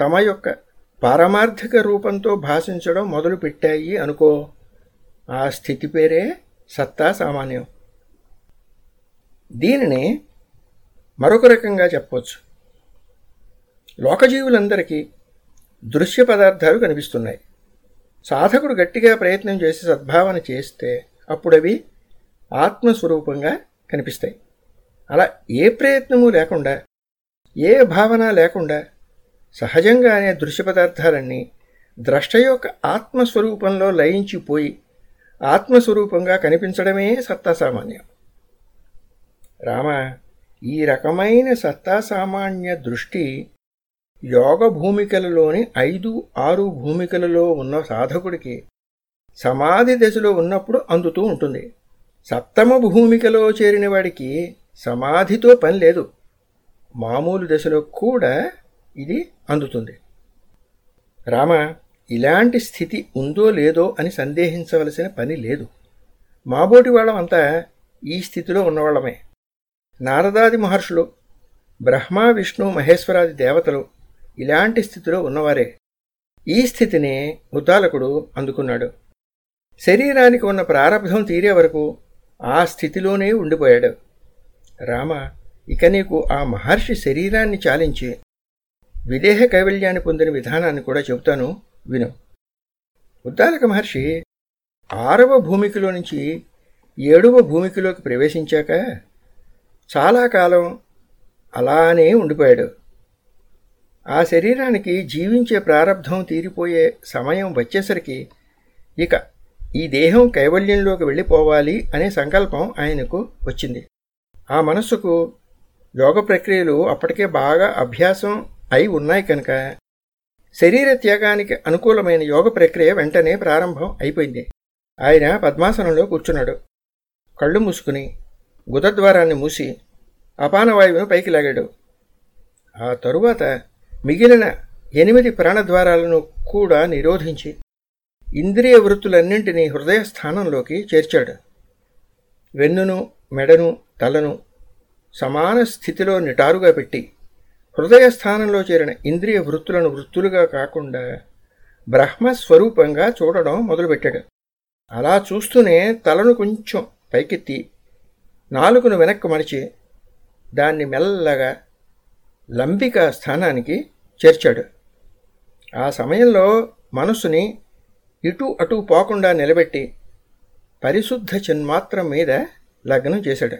తమ యొక్క పారమార్థిక రూపంతో భాషించడం మొదలుపెట్టాయి అనుకో. ఆ స్థితి పేరే సత్తా సామాన్యం. దీనిని మరొక రకంగా చెప్పవచ్చు లోకజీవులందరికీ దృశ్య పదార్థాలు కనిపిస్తున్నాయి. సాధకుడు గట్టిగా ప్రయత్నం చేసి సద్భావన చేస్తే అప్పుడవి ఆత్మస్వరూపంగా కనిపిస్తాయి. అలా ఏ ప్రయత్నము లేకుండా ఏ భావన లేకుండా సహజంగానే దృశ్య పదార్థాలన్నీ ద్రష్ట యొక్క ఆత్మస్వరూపంలో లయించిపోయి ఆత్మస్వరూపంగా కనిపించడమే సత్తా సామాన్యం. రామ ఈ రకమైన సత్తా సామాన్య దృష్టి యోగ భూమికలలోని ఐదు ఆరు భూమికలలో ఉన్న సాధకుడికి సమాధి దశలో ఉన్నప్పుడు అందుతూ ఉంటుంది. సప్తమ భూమికలో చేరిన వాడికి సమాధితో పని లేదు. మామూలు దశలో కూడా ఇది అందుతుంది. రామ ఇలాంటి స్థితి ఉందో లేదో అని సందేహించవలసిన పని లేదు. మాబోటి వాళ్ళమంతా ఈ స్థితిలో ఉన్నవాళ్ళమే. నారదాది మహర్షులు బ్రహ్మ విష్ణు మహేశ్వరాది దేవతలు ఇలాంటి స్థితిలో ఉన్నవారే. ఈ స్థితిని ఉద్దాలకుడు అందుకున్నాడు. శరీరానికి ఉన్న ప్రారంభం తీరే వరకు ఆ స్థితిలోనే ఉండిపోయాడు. రామ ఇక నీకు ఆ మహర్షి శరీరాన్ని చాలించి విదేహ కైవల్యాన్ని పొందిన విధానాన్ని కూడా చెబుతాను విను. ఉద్దాలక మహర్షి ఆరవ భూమికలో నుంచి ఏడవ భూమికలోకి ప్రవేశించాక చాలా కాలం అలానే ఉండిపోయాడు. ఆ శరీరానికి జీవించే ప్రారంధం తీరిపోయే సమయం వచ్చేసరికి ఇక ఈ దేహం కైవల్యంలోకి వెళ్ళిపోవాలి అనే సంకల్పం ఆయనకు వచ్చింది. ఆ మనస్సుకు యోగ ప్రక్రియలు అప్పటికే బాగా అభ్యాసం అయి ఉన్నాయి కనుక శరీర త్యాగానికి అనుకూలమైన యోగ ప్రక్రియ వెంటనే ప్రారంభం అయిపోయింది. ఆయన పద్మాసనంలో కూర్చున్నాడు. కళ్ళు మూసుకుని గుదద్వారాన్ని మూసి అపానవాయువును పైకి లాగాడు. ఆ తరువాత మిగిలిన ఎనిమిది ప్రాణద్వారాలను కూడా నిరోధించి ఇంద్రియ వృత్తులన్నింటినీ హృదయ స్థానంలోకి చేర్చాడు. వెన్నును మెడను తలను సమాన స్థితిలో నిటారుగా పెట్టి హృదయ స్థానంలో చేరిన ఇంద్రియ వృత్తులను వృత్తులుగా కాకుండా బ్రహ్మస్వరూపంగా చూడడం మొదలుపెట్టాడు. అలా చూస్తూనే తలను కొంచెం పైకెత్తి నాలుగును వెనక్కు మడిచి దాన్ని మెల్లగా లంబిక స్థానానికి చేర్చాడు. ఆ సమయంలో మనసుని ఇటు అటు పోకుండా నిలబెట్టి పరిశుద్ధ చిన్మాత్రం మీద లగ్నం చేశాడు.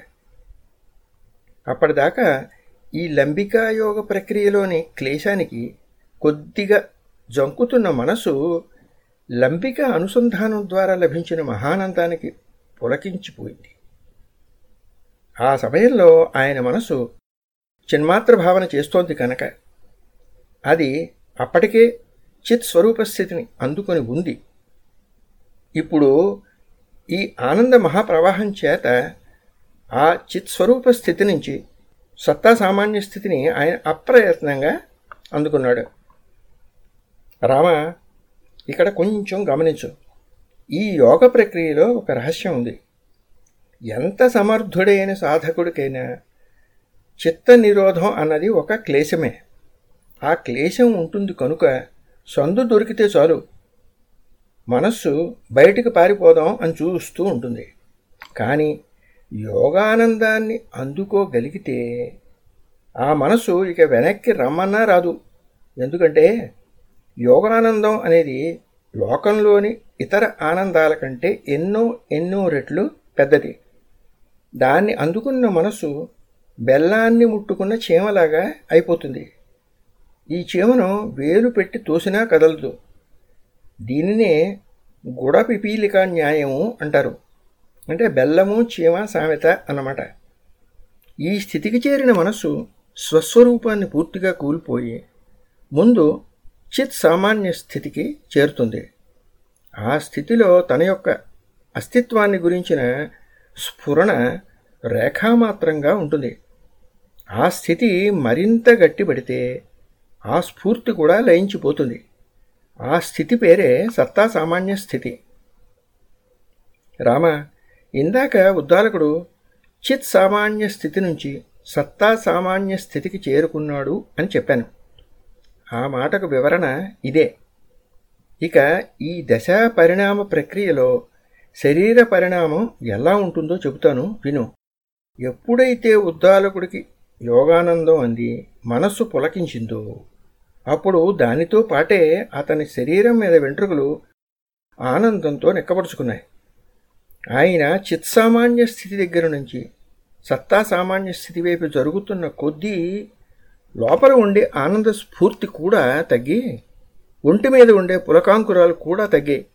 అప్పటిదాకా ఈ లంబికాయోగ ప్రక్రియలోని క్లేశానికి కొద్దిగా జంకుతున్న మనసు లంబిక అనుసంధానం ద్వారా లభించిన మహానందానికి పులకించిపోయింది. ఆ సమయంలో ఆయన మనసు చిన్మాత్ర భావన చేస్తోంది కనుక అది అప్పటికే చిత్ స్వరూపస్థితిని అందుకొని ఉంది. ఇప్పుడు ఈ ఆనంద మహాప్రవాహం చేత ఆ చిత్స్వరూప స్థితి నుంచి సత్తా సామాన్య స్థితిని ఆయన అప్రయత్నంగా అందుకున్నాడు. రామ ఇక్కడ కొంచెం గమనించు. ఈ యోగ ప్రక్రియలో ఒక రహస్యం ఉంది. ఎంత సమర్థుడైన సాధకుడికైనా చిత్త నిరోధం అన్నది ఒక క్లేశమే. ఆ క్లేశం ఉంటుంది కనుక సందు దొరికితే చాలు. మనస్సు బయటికి పారిపోదాం అని చూస్తూ ఉంటుంది. కానీ యోగానందాన్ని అందుకోగలిగితే ఆ మనసు ఇక వెనక్కి రమ్మన్నా రాదు. ఎందుకంటే యోగానందం అనేది లోకంలోని ఇతర ఆనందాల కంటే ఎన్నో ఎన్నో రెట్లు పెద్దది. దాన్ని అందుకున్న మనసు బెల్లాన్ని ముట్టుకున్న చీమలాగా అయిపోతుంది. ఈ చీమను వేలు పెట్టి తోసినా కదలదు. దీనినే గుడపిపీలిక న్యాయము అంటారు. అంటే బెల్లము చీమ సామెత అన్నమాట. ఈ స్థితికి చేరిన మనస్సు స్వస్వరూపాన్ని పూర్తిగా కూలిపోయి ముందు చిత్ సామాన్య స్థితికి చేరుతుంది. ఆ స్థితిలో తన యొక్క అస్తిత్వాన్ని గురించిన స్ఫురణ రేఖామాత్రంగా ఉంటుంది. ఆ స్థితి మరింత గట్టిపడితే ఆ స్ఫూర్తి కూడా లయించిపోతుంది. ఆ స్థితి పేరే సత్తా సామాన్య స్థితి. రామ ఇందాక ఉద్దాలకుడు చిత్ సామాన్య స్థితి నుంచి సత్తా సామాన్య స్థితికి చేరుకున్నాడు అని చెప్పాను. ఆ మాటకు వివరణ ఇదే. ఇక ఈ దశ పరిణామ ప్రక్రియలో శరీర పరిణామం ఎలా ఉంటుందో చెబుతాను విను. ఎప్పుడైతే ఉద్దాలకుడికి యోగానందం అంది మనస్సు పులకించిందో అప్పుడు దానితో పాటే అతని శరీరం మీద వెంట్రుకలు ఆనందంతో నెక్కబడుచుకున్నాయి. ఆయన చిత్సామాన్య స్థితి దగ్గర నుంచి సత్తా సామాన్య స్థితి వైపు జరుగుతున్న కొద్దీ లోపల ఉండే ఆనంద స్ఫూర్తి కూడా తగ్గి ఒంటి మీద ఉండే పులకాంకురాలు కూడా తగ్గాయి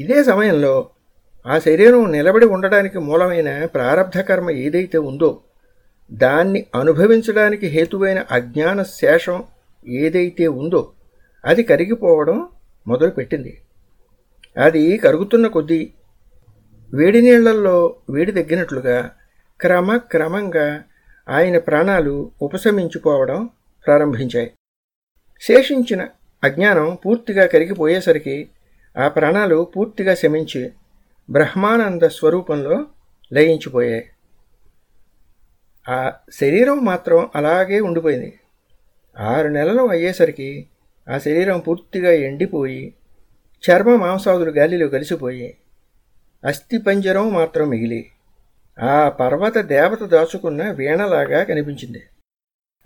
ఇదే సమయంలో ఆ శరీరం నిలబడి ఉండడానికి మూలమైన ప్రారంధ కర్మ ఏదైతే ఉందో దాన్ని అనుభవించడానికి హేతువైన అజ్ఞాన శేషం ఏదైతే ఉందో అది కరిగిపోవడం మొదలుపెట్టింది. అది కరుగుతున్న కొద్దీ వేడి నీళ్ళల్లో వేడి తగ్గినట్లుగా క్రమక్రమంగా ఆయన ప్రాణాలు ఉపశమించిపోవడం ప్రారంభించాయి. శేషించిన అజ్ఞానం పూర్తిగా కరిగిపోయేసరికి ఆ ప్రాణాలు పూర్తిగా శమించి బ్రహ్మానంద స్వరూపంలో లయించిపోయాయి. ఆ శరీరం మాత్రం అలాగే ఉండిపోయింది. ఆరు నెలలు అయ్యేసరికి ఆ శరీరం పూర్తిగా ఎండిపోయి చర్మ మాంసాదులు గాలిలో కలిసిపోయి అస్థిపంజరం మాత్రం మిగిలి. ఆ పర్వత దేవత దాచుకున్న వీణలాగా కనిపించింది.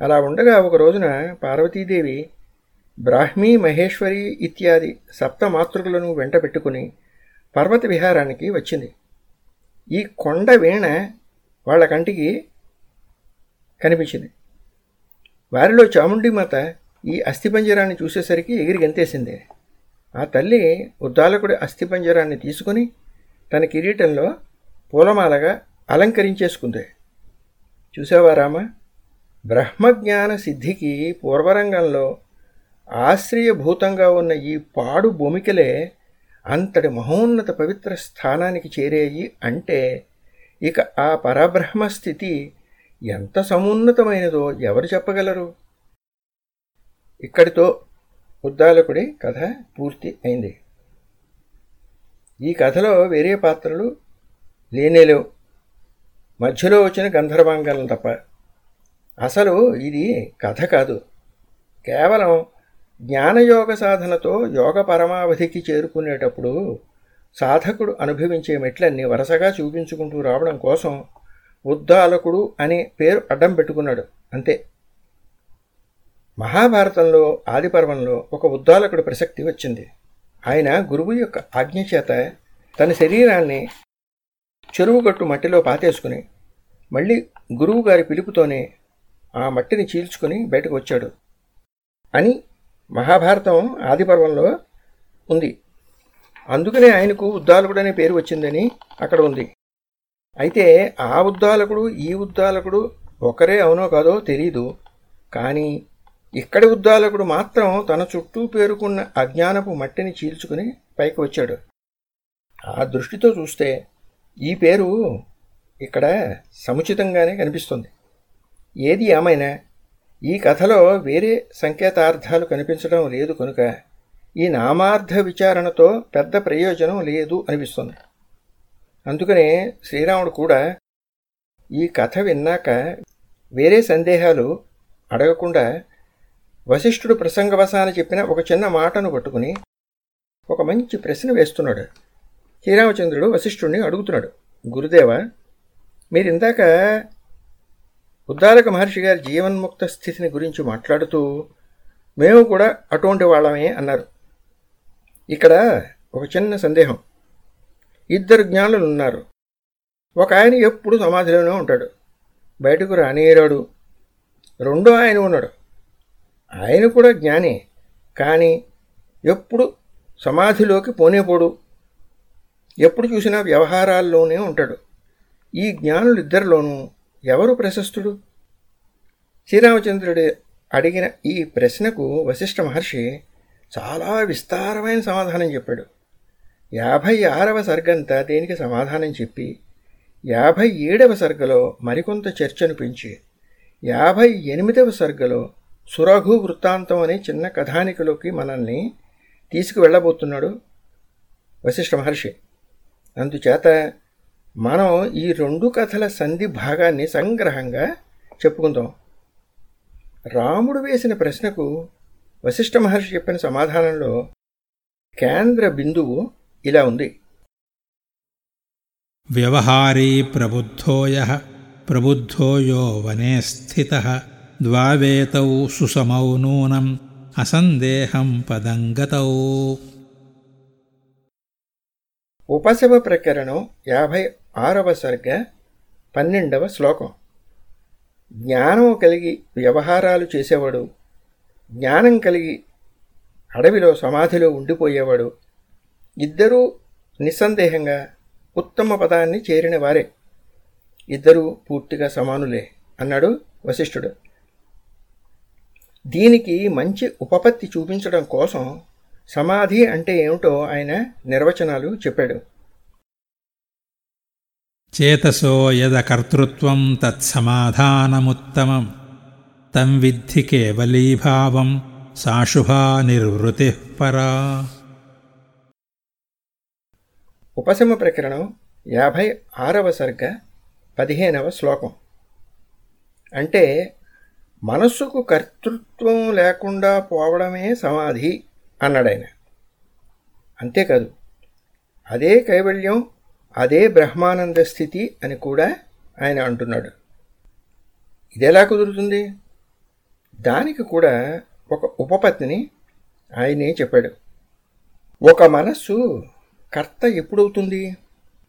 అలా ఉండగా ఒక రోజున పార్వతీదేవి బ్రాహ్మీ మహేశ్వరి ఇత్యాది సప్త మాతృకులను వెంట పెట్టుకుని పర్వత విహారానికి వచ్చింది. ఈ కొండ వీణ వాళ్ళ కంటికి కనిపించింది. వారిలో చాముండి మాత ఈ అస్థిపంజరాన్ని చూసేసరికి ఎగిరి గంతేసింది. ఆ తల్లి ఉద్దాలకుడి అస్థిపంజరాన్ని తీసుకుని తన కిరీటంలో పూలమాలగా అలంకరించేసుకుంది. చూసావా రామ? బ్రహ్మజ్ఞాన సిద్ధికి పూర్వరంగంలో ఆశ్రయభూతంగా ఉన్న ఈ పాడు భూమికలే అంతటి మహోన్నత పవిత్ర స్థానానికి చేరేయి అంటే ఇక ఆ పరబ్రహ్మ స్థితి ఎంత సమున్నతమైనదో ఎవరు చెప్పగలరు? ఇక్కడితో ఉద్దాలకుడి కథ పూర్తి అయింది. ఈ కథలో వేరే పాత్రలు లేనేలేవు మధ్యలో వచ్చిన గంధర్వాంగాలను తప్ప. అసలు ఇది కథ కాదు. కేవలం జ్ఞానయోగ సాధనతో యోగ పరమావధికి చేరుకునేటప్పుడు సాధకుడు అనుభవించే మెట్లన్నీ వరుసగా చూపించుకుంటూ రావడం కోసం ఉద్దాలకుడు అనే పేరు అడ్డం పెట్టుకున్నాడు. అంతే. మహాభారతంలో ఆదిపర్వంలో ఒక ఉద్దాలకుడు ప్రసక్తి వచ్చింది. ఆయన గురువు యొక్క ఆజ్ఞ చేత తన శరీరాన్ని చెరువుగట్టు మట్టిలో పాతేసుకుని మళ్ళీ గురువు గారి పిలుపుతోనే ఆ మట్టిని చీల్చుకుని బయటకు వచ్చాడు. అని మహాభారతం ఆదిపర్వంలో ఉంది. అందుకనే ఆయనకు ఉద్దాలకుడు అనే పేరు వచ్చిందని అక్కడ ఉంది. అయితే ఆ ఉద్దాలకుడు ఈ ఉద్దాలకుడు ఒకరే అవునో కాదో తెలీదు. కానీ ఇక్కడి ఉద్దాలకుడు మాత్రం తన చుట్టూ పేరుకున్న అజ్ఞానపు మట్టిని చీల్చుకుని పైకి వచ్చాడు. ఆ దృష్టితో చూస్తే ఈ పేరు ఇక్కడ సముచితంగానే కనిపిస్తుంది. ఏది ఏమైనా ఈ కథలో వేరే సంకేతార్థాలు కనిపించడం లేదు కనుక ఈ నామార్థ విచారణతో పెద్ద ప్రయోజనం లేదు అనిపిస్తుంది. అందుకనే శ్రీరాముడు కూడా ఈ కథ విన్నాక వేరే సందేహాలు అడగకుండా వశిష్ఠుడు ప్రసంగవసాన చెప్పిన ఒక చిన్న మాటను పట్టుకుని ఒక మంచి ప్రశ్న వేస్తున్నాడు. శ్రీరామచంద్రుడు వశిష్ఠుడిని అడుగుతున్నాడు. గురుదేవ మీరు ఇందాక ఉద్దాలక మహర్షి గారి జీవన్ముక్త స్థితిని గురించి మాట్లాడుతూ మేము కూడా అటువంటి వాళ్ళమే అన్నారు. ఇక్కడ ఒక చిన్న సందేహం. ఇద్దరు జ్ఞానులు ఉన్నారు. ఒక ఆయన ఎప్పుడు సమాధిలోనే ఉంటాడు. బయటకు రానియరాడు. రెండో ఆయన ఉన్నాడు. ఆయన కూడా జ్ఞానే. కానీ ఎప్పుడు సమాధిలోకి పోనేపోడు. ఎప్పుడు చూసినా వ్యవహారాల్లోనే ఉంటాడు. ఈ జ్ఞానులిద్దరిలోనూ ఎవరు ప్రశస్తుడు? శ్రీరామచంద్రుడు అడిగిన ఈ ప్రశ్నకు వశిష్ఠ మహర్షి చాలా విస్తారమైన సమాధానం చెప్పాడు. యాభై ఆరవ సర్గంతా దేనికి సమాధానం చెప్పి యాభై ఏడవ సర్గలో మరికొంత చర్చను పెంచి యాభై ఎనిమిదవ సర్గలో సురఘు వృత్తాంతం అనే చిన్న కథానికలోకి మనల్ని తీసుకువెళ్ళబోతున్నాడు వశిష్ఠ మహర్షి. అందుచేత మనం ఈ రెండు కథల సంధి భాగాన్ని సంగ్రహంగా చెప్పుకుందాం. రాముడు వేసిన ప్రశ్నకు వశిష్ఠ మహర్షి చెప్పిన సమాధానంలో కేంద్ర బిందువు ఇలా ఉంది. వ్యవహారీ ప్రబుద్ధోయ ప్రబుద్ధోయో వనే స్థిత. ద్వావేతౌ సుసమౌ నూనం అసందేహం పదంగతౌ ఉపశమ ప్రకరణం యాభై ఆరవ సర్గ పన్నెండవ శ్లోకం జ్ఞానం కలిగి వ్యవహారాలు చేసేవాడు జ్ఞానం కలిగి అడవిలో సమాధిలో ఉండిపోయేవాడు ఇద్దరూ నిస్సందేహంగా ఉత్తమ పదాన్ని చేరిన వారే ఇద్దరూ పూర్తిగా సమానులే అన్నాడు వశిష్ఠుడు దీనికి మంచి ఉపపత్తి చూపించడం కోసం సమాధి అంటే ఏమిటో ఆయన నిర్వచనాలు చెప్పాడు. చేతసో యదకర్తృత్వం తత్సమాధానముత్తమం తం విద్ధి కేవలీభావం సాశుభా నిర్వృతి పరా. ఉపశమ ప్రకరణం యాభై ఆరవ సర్గ పదిహేనవ శ్లోకం. అంటే మనస్సుకు కర్తృత్వం లేకుండా పోవడమే సమాధి అన్నాడాయన. అంతేకాదు అదే కైవల్యం అదే బ్రహ్మానంద స్థితి అని కూడా ఆయన అంటున్నాడు. ఇదెలా కుదురుతుంది? దానికి కూడా ఒక ఉపపత్తిని ఆయనే చెప్పాడు. ఒక మనస్సు కర్త ఎప్పుడవుతుంది?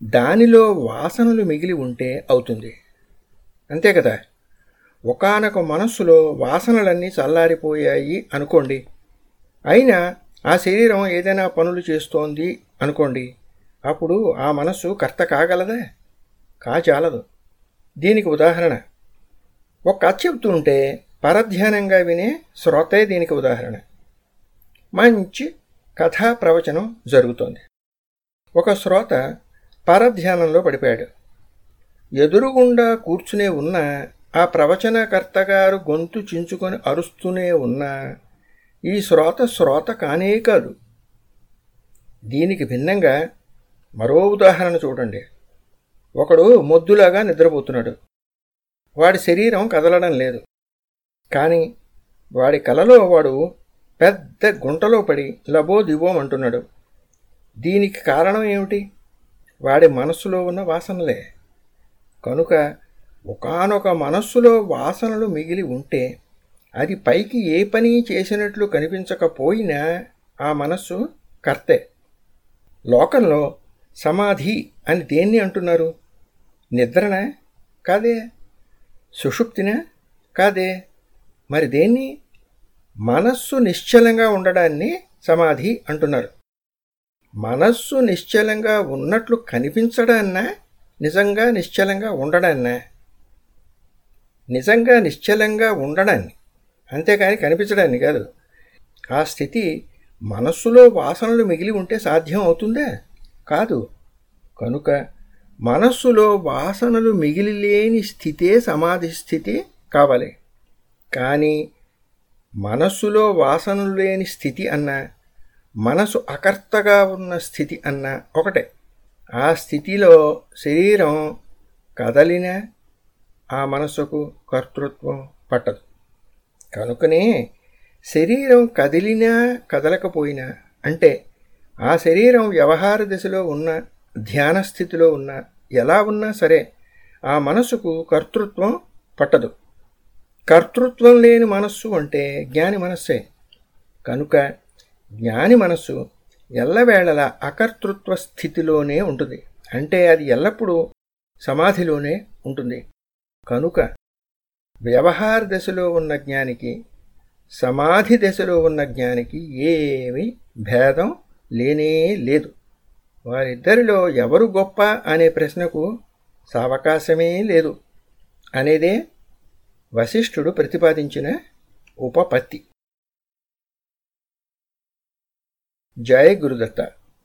దానిలో వాసనలు మిగిలి ఉంటే అవుతుంది. అంతే కదా? ఒకనొక మనస్సులో వాసనలన్నీ చల్లారిపోయాయి అనుకోండి. అయినా ఆ శరీరం ఏదైనా పనులు చేస్తోంది అనుకోండి. అప్పుడు ఆ మనస్సు కర్త కాగలదా? కాచాలదు దీనికి ఉదాహరణ. ఒక కథ చెబుతుంటే పరధ్యానంగా వినే శ్రోతే దీనికి ఉదాహరణ. మంచి కథా ప్రవచనం జరుగుతోంది. ఒక శ్రోత పరధ్యానంలో పడిపోయాడు. ఎదురుగుండా కూర్చునే ఉన్న ఆ ప్రవచనకర్త గారు గొంతు చించుకొని అరుస్తూనే ఉన్నా ఈ శ్రోత శ్రోత కానే కాదు. దీనికి భిన్నంగా మరో ఉదాహరణ చూడండి. ఒకడు మొద్దులాగా నిద్రపోతున్నాడు. వాడి శరీరం కదలడం లేదు. కానీ వాడి కలలో వాడు పెద్ద గుంటలో పడి లబో దివోమంటున్నాడు దీనికి కారణం ఏమిటి? వాడి మనస్సులో ఉన్న వాసనలే. కనుక ఒకనొక మనస్సులో వాసనలు మిగిలి ఉంటే అది పైకి ఏ పని చేసినట్లు కనిపించకపోయినా ఆ మనస్సు కర్తే. లోకంలో సమాధి అని దేన్ని అంటున్నారు? నిద్రనా కాదే? సుషుప్తినా కాదే? మరి దేన్ని? మనస్సు నిశ్చలంగా ఉండడాన్ని సమాధి అంటున్నారు. మనస్సు నిశ్చలంగా ఉన్నట్లు కనిపించడాన్నా నిజంగా నిశ్చలంగా ఉండడాన్నా నిజంగా నిశ్చలంగా ఉండడాన్ని అంతేకాని కనిపించడాన్ని కాదు. ఆ స్థితి మనస్సులో వాసనలు మిగిలి ఉంటే సాధ్యం అవుతుందా? కాదు. కనుక మనస్సులో వాసనలు మిగిలి లేని స్థితే సమాధి స్థితి కావాలి. కానీ మనస్సులో వాసనలు లేని స్థితి అన్నా మనసు అకర్తగా ఉన్న స్థితి అన్నా ఒకటే. ఆ స్థితిలో శరీరం కదలిన ఆ మనస్సుకు కర్తృత్వం పట్టదు. కనుకనే శరీరం కదిలినా కదలకపోయినా అంటే ఆ శరీరం వ్యవహార దశలో ఉన్న ధ్యాన స్థితిలో ఉన్న ఎలా ఉన్నా సరే ఆ మనసుకు కర్తృత్వం పట్టదు. కర్తృత్వం లేని మనస్సు అంటే జ్ఞాని మనస్సే. కనుక జ్ఞాని మనస్సు ఎల్లవేళలా అకర్తృత్వ స్థితిలోనే ఉంటుంది. అంటే అది ఎల్లప్పుడూ సమాధిలోనే ఉంటుంది. కనుక వ్యవహార దశలో ఉన్న జ్ఞానికి సమాధి దశలో ఉన్న జ్ఞానికి ఏమీ భేదం లేనే లేదు. వారిద్దరిలో ఎవరు గొప్ప అనే ప్రశ్నకు సావకాశమే లేదు. అనేదే వశిష్ఠుడు ప్రతిపాదించిన ఉపపత్తి. జయ గురుదత్త.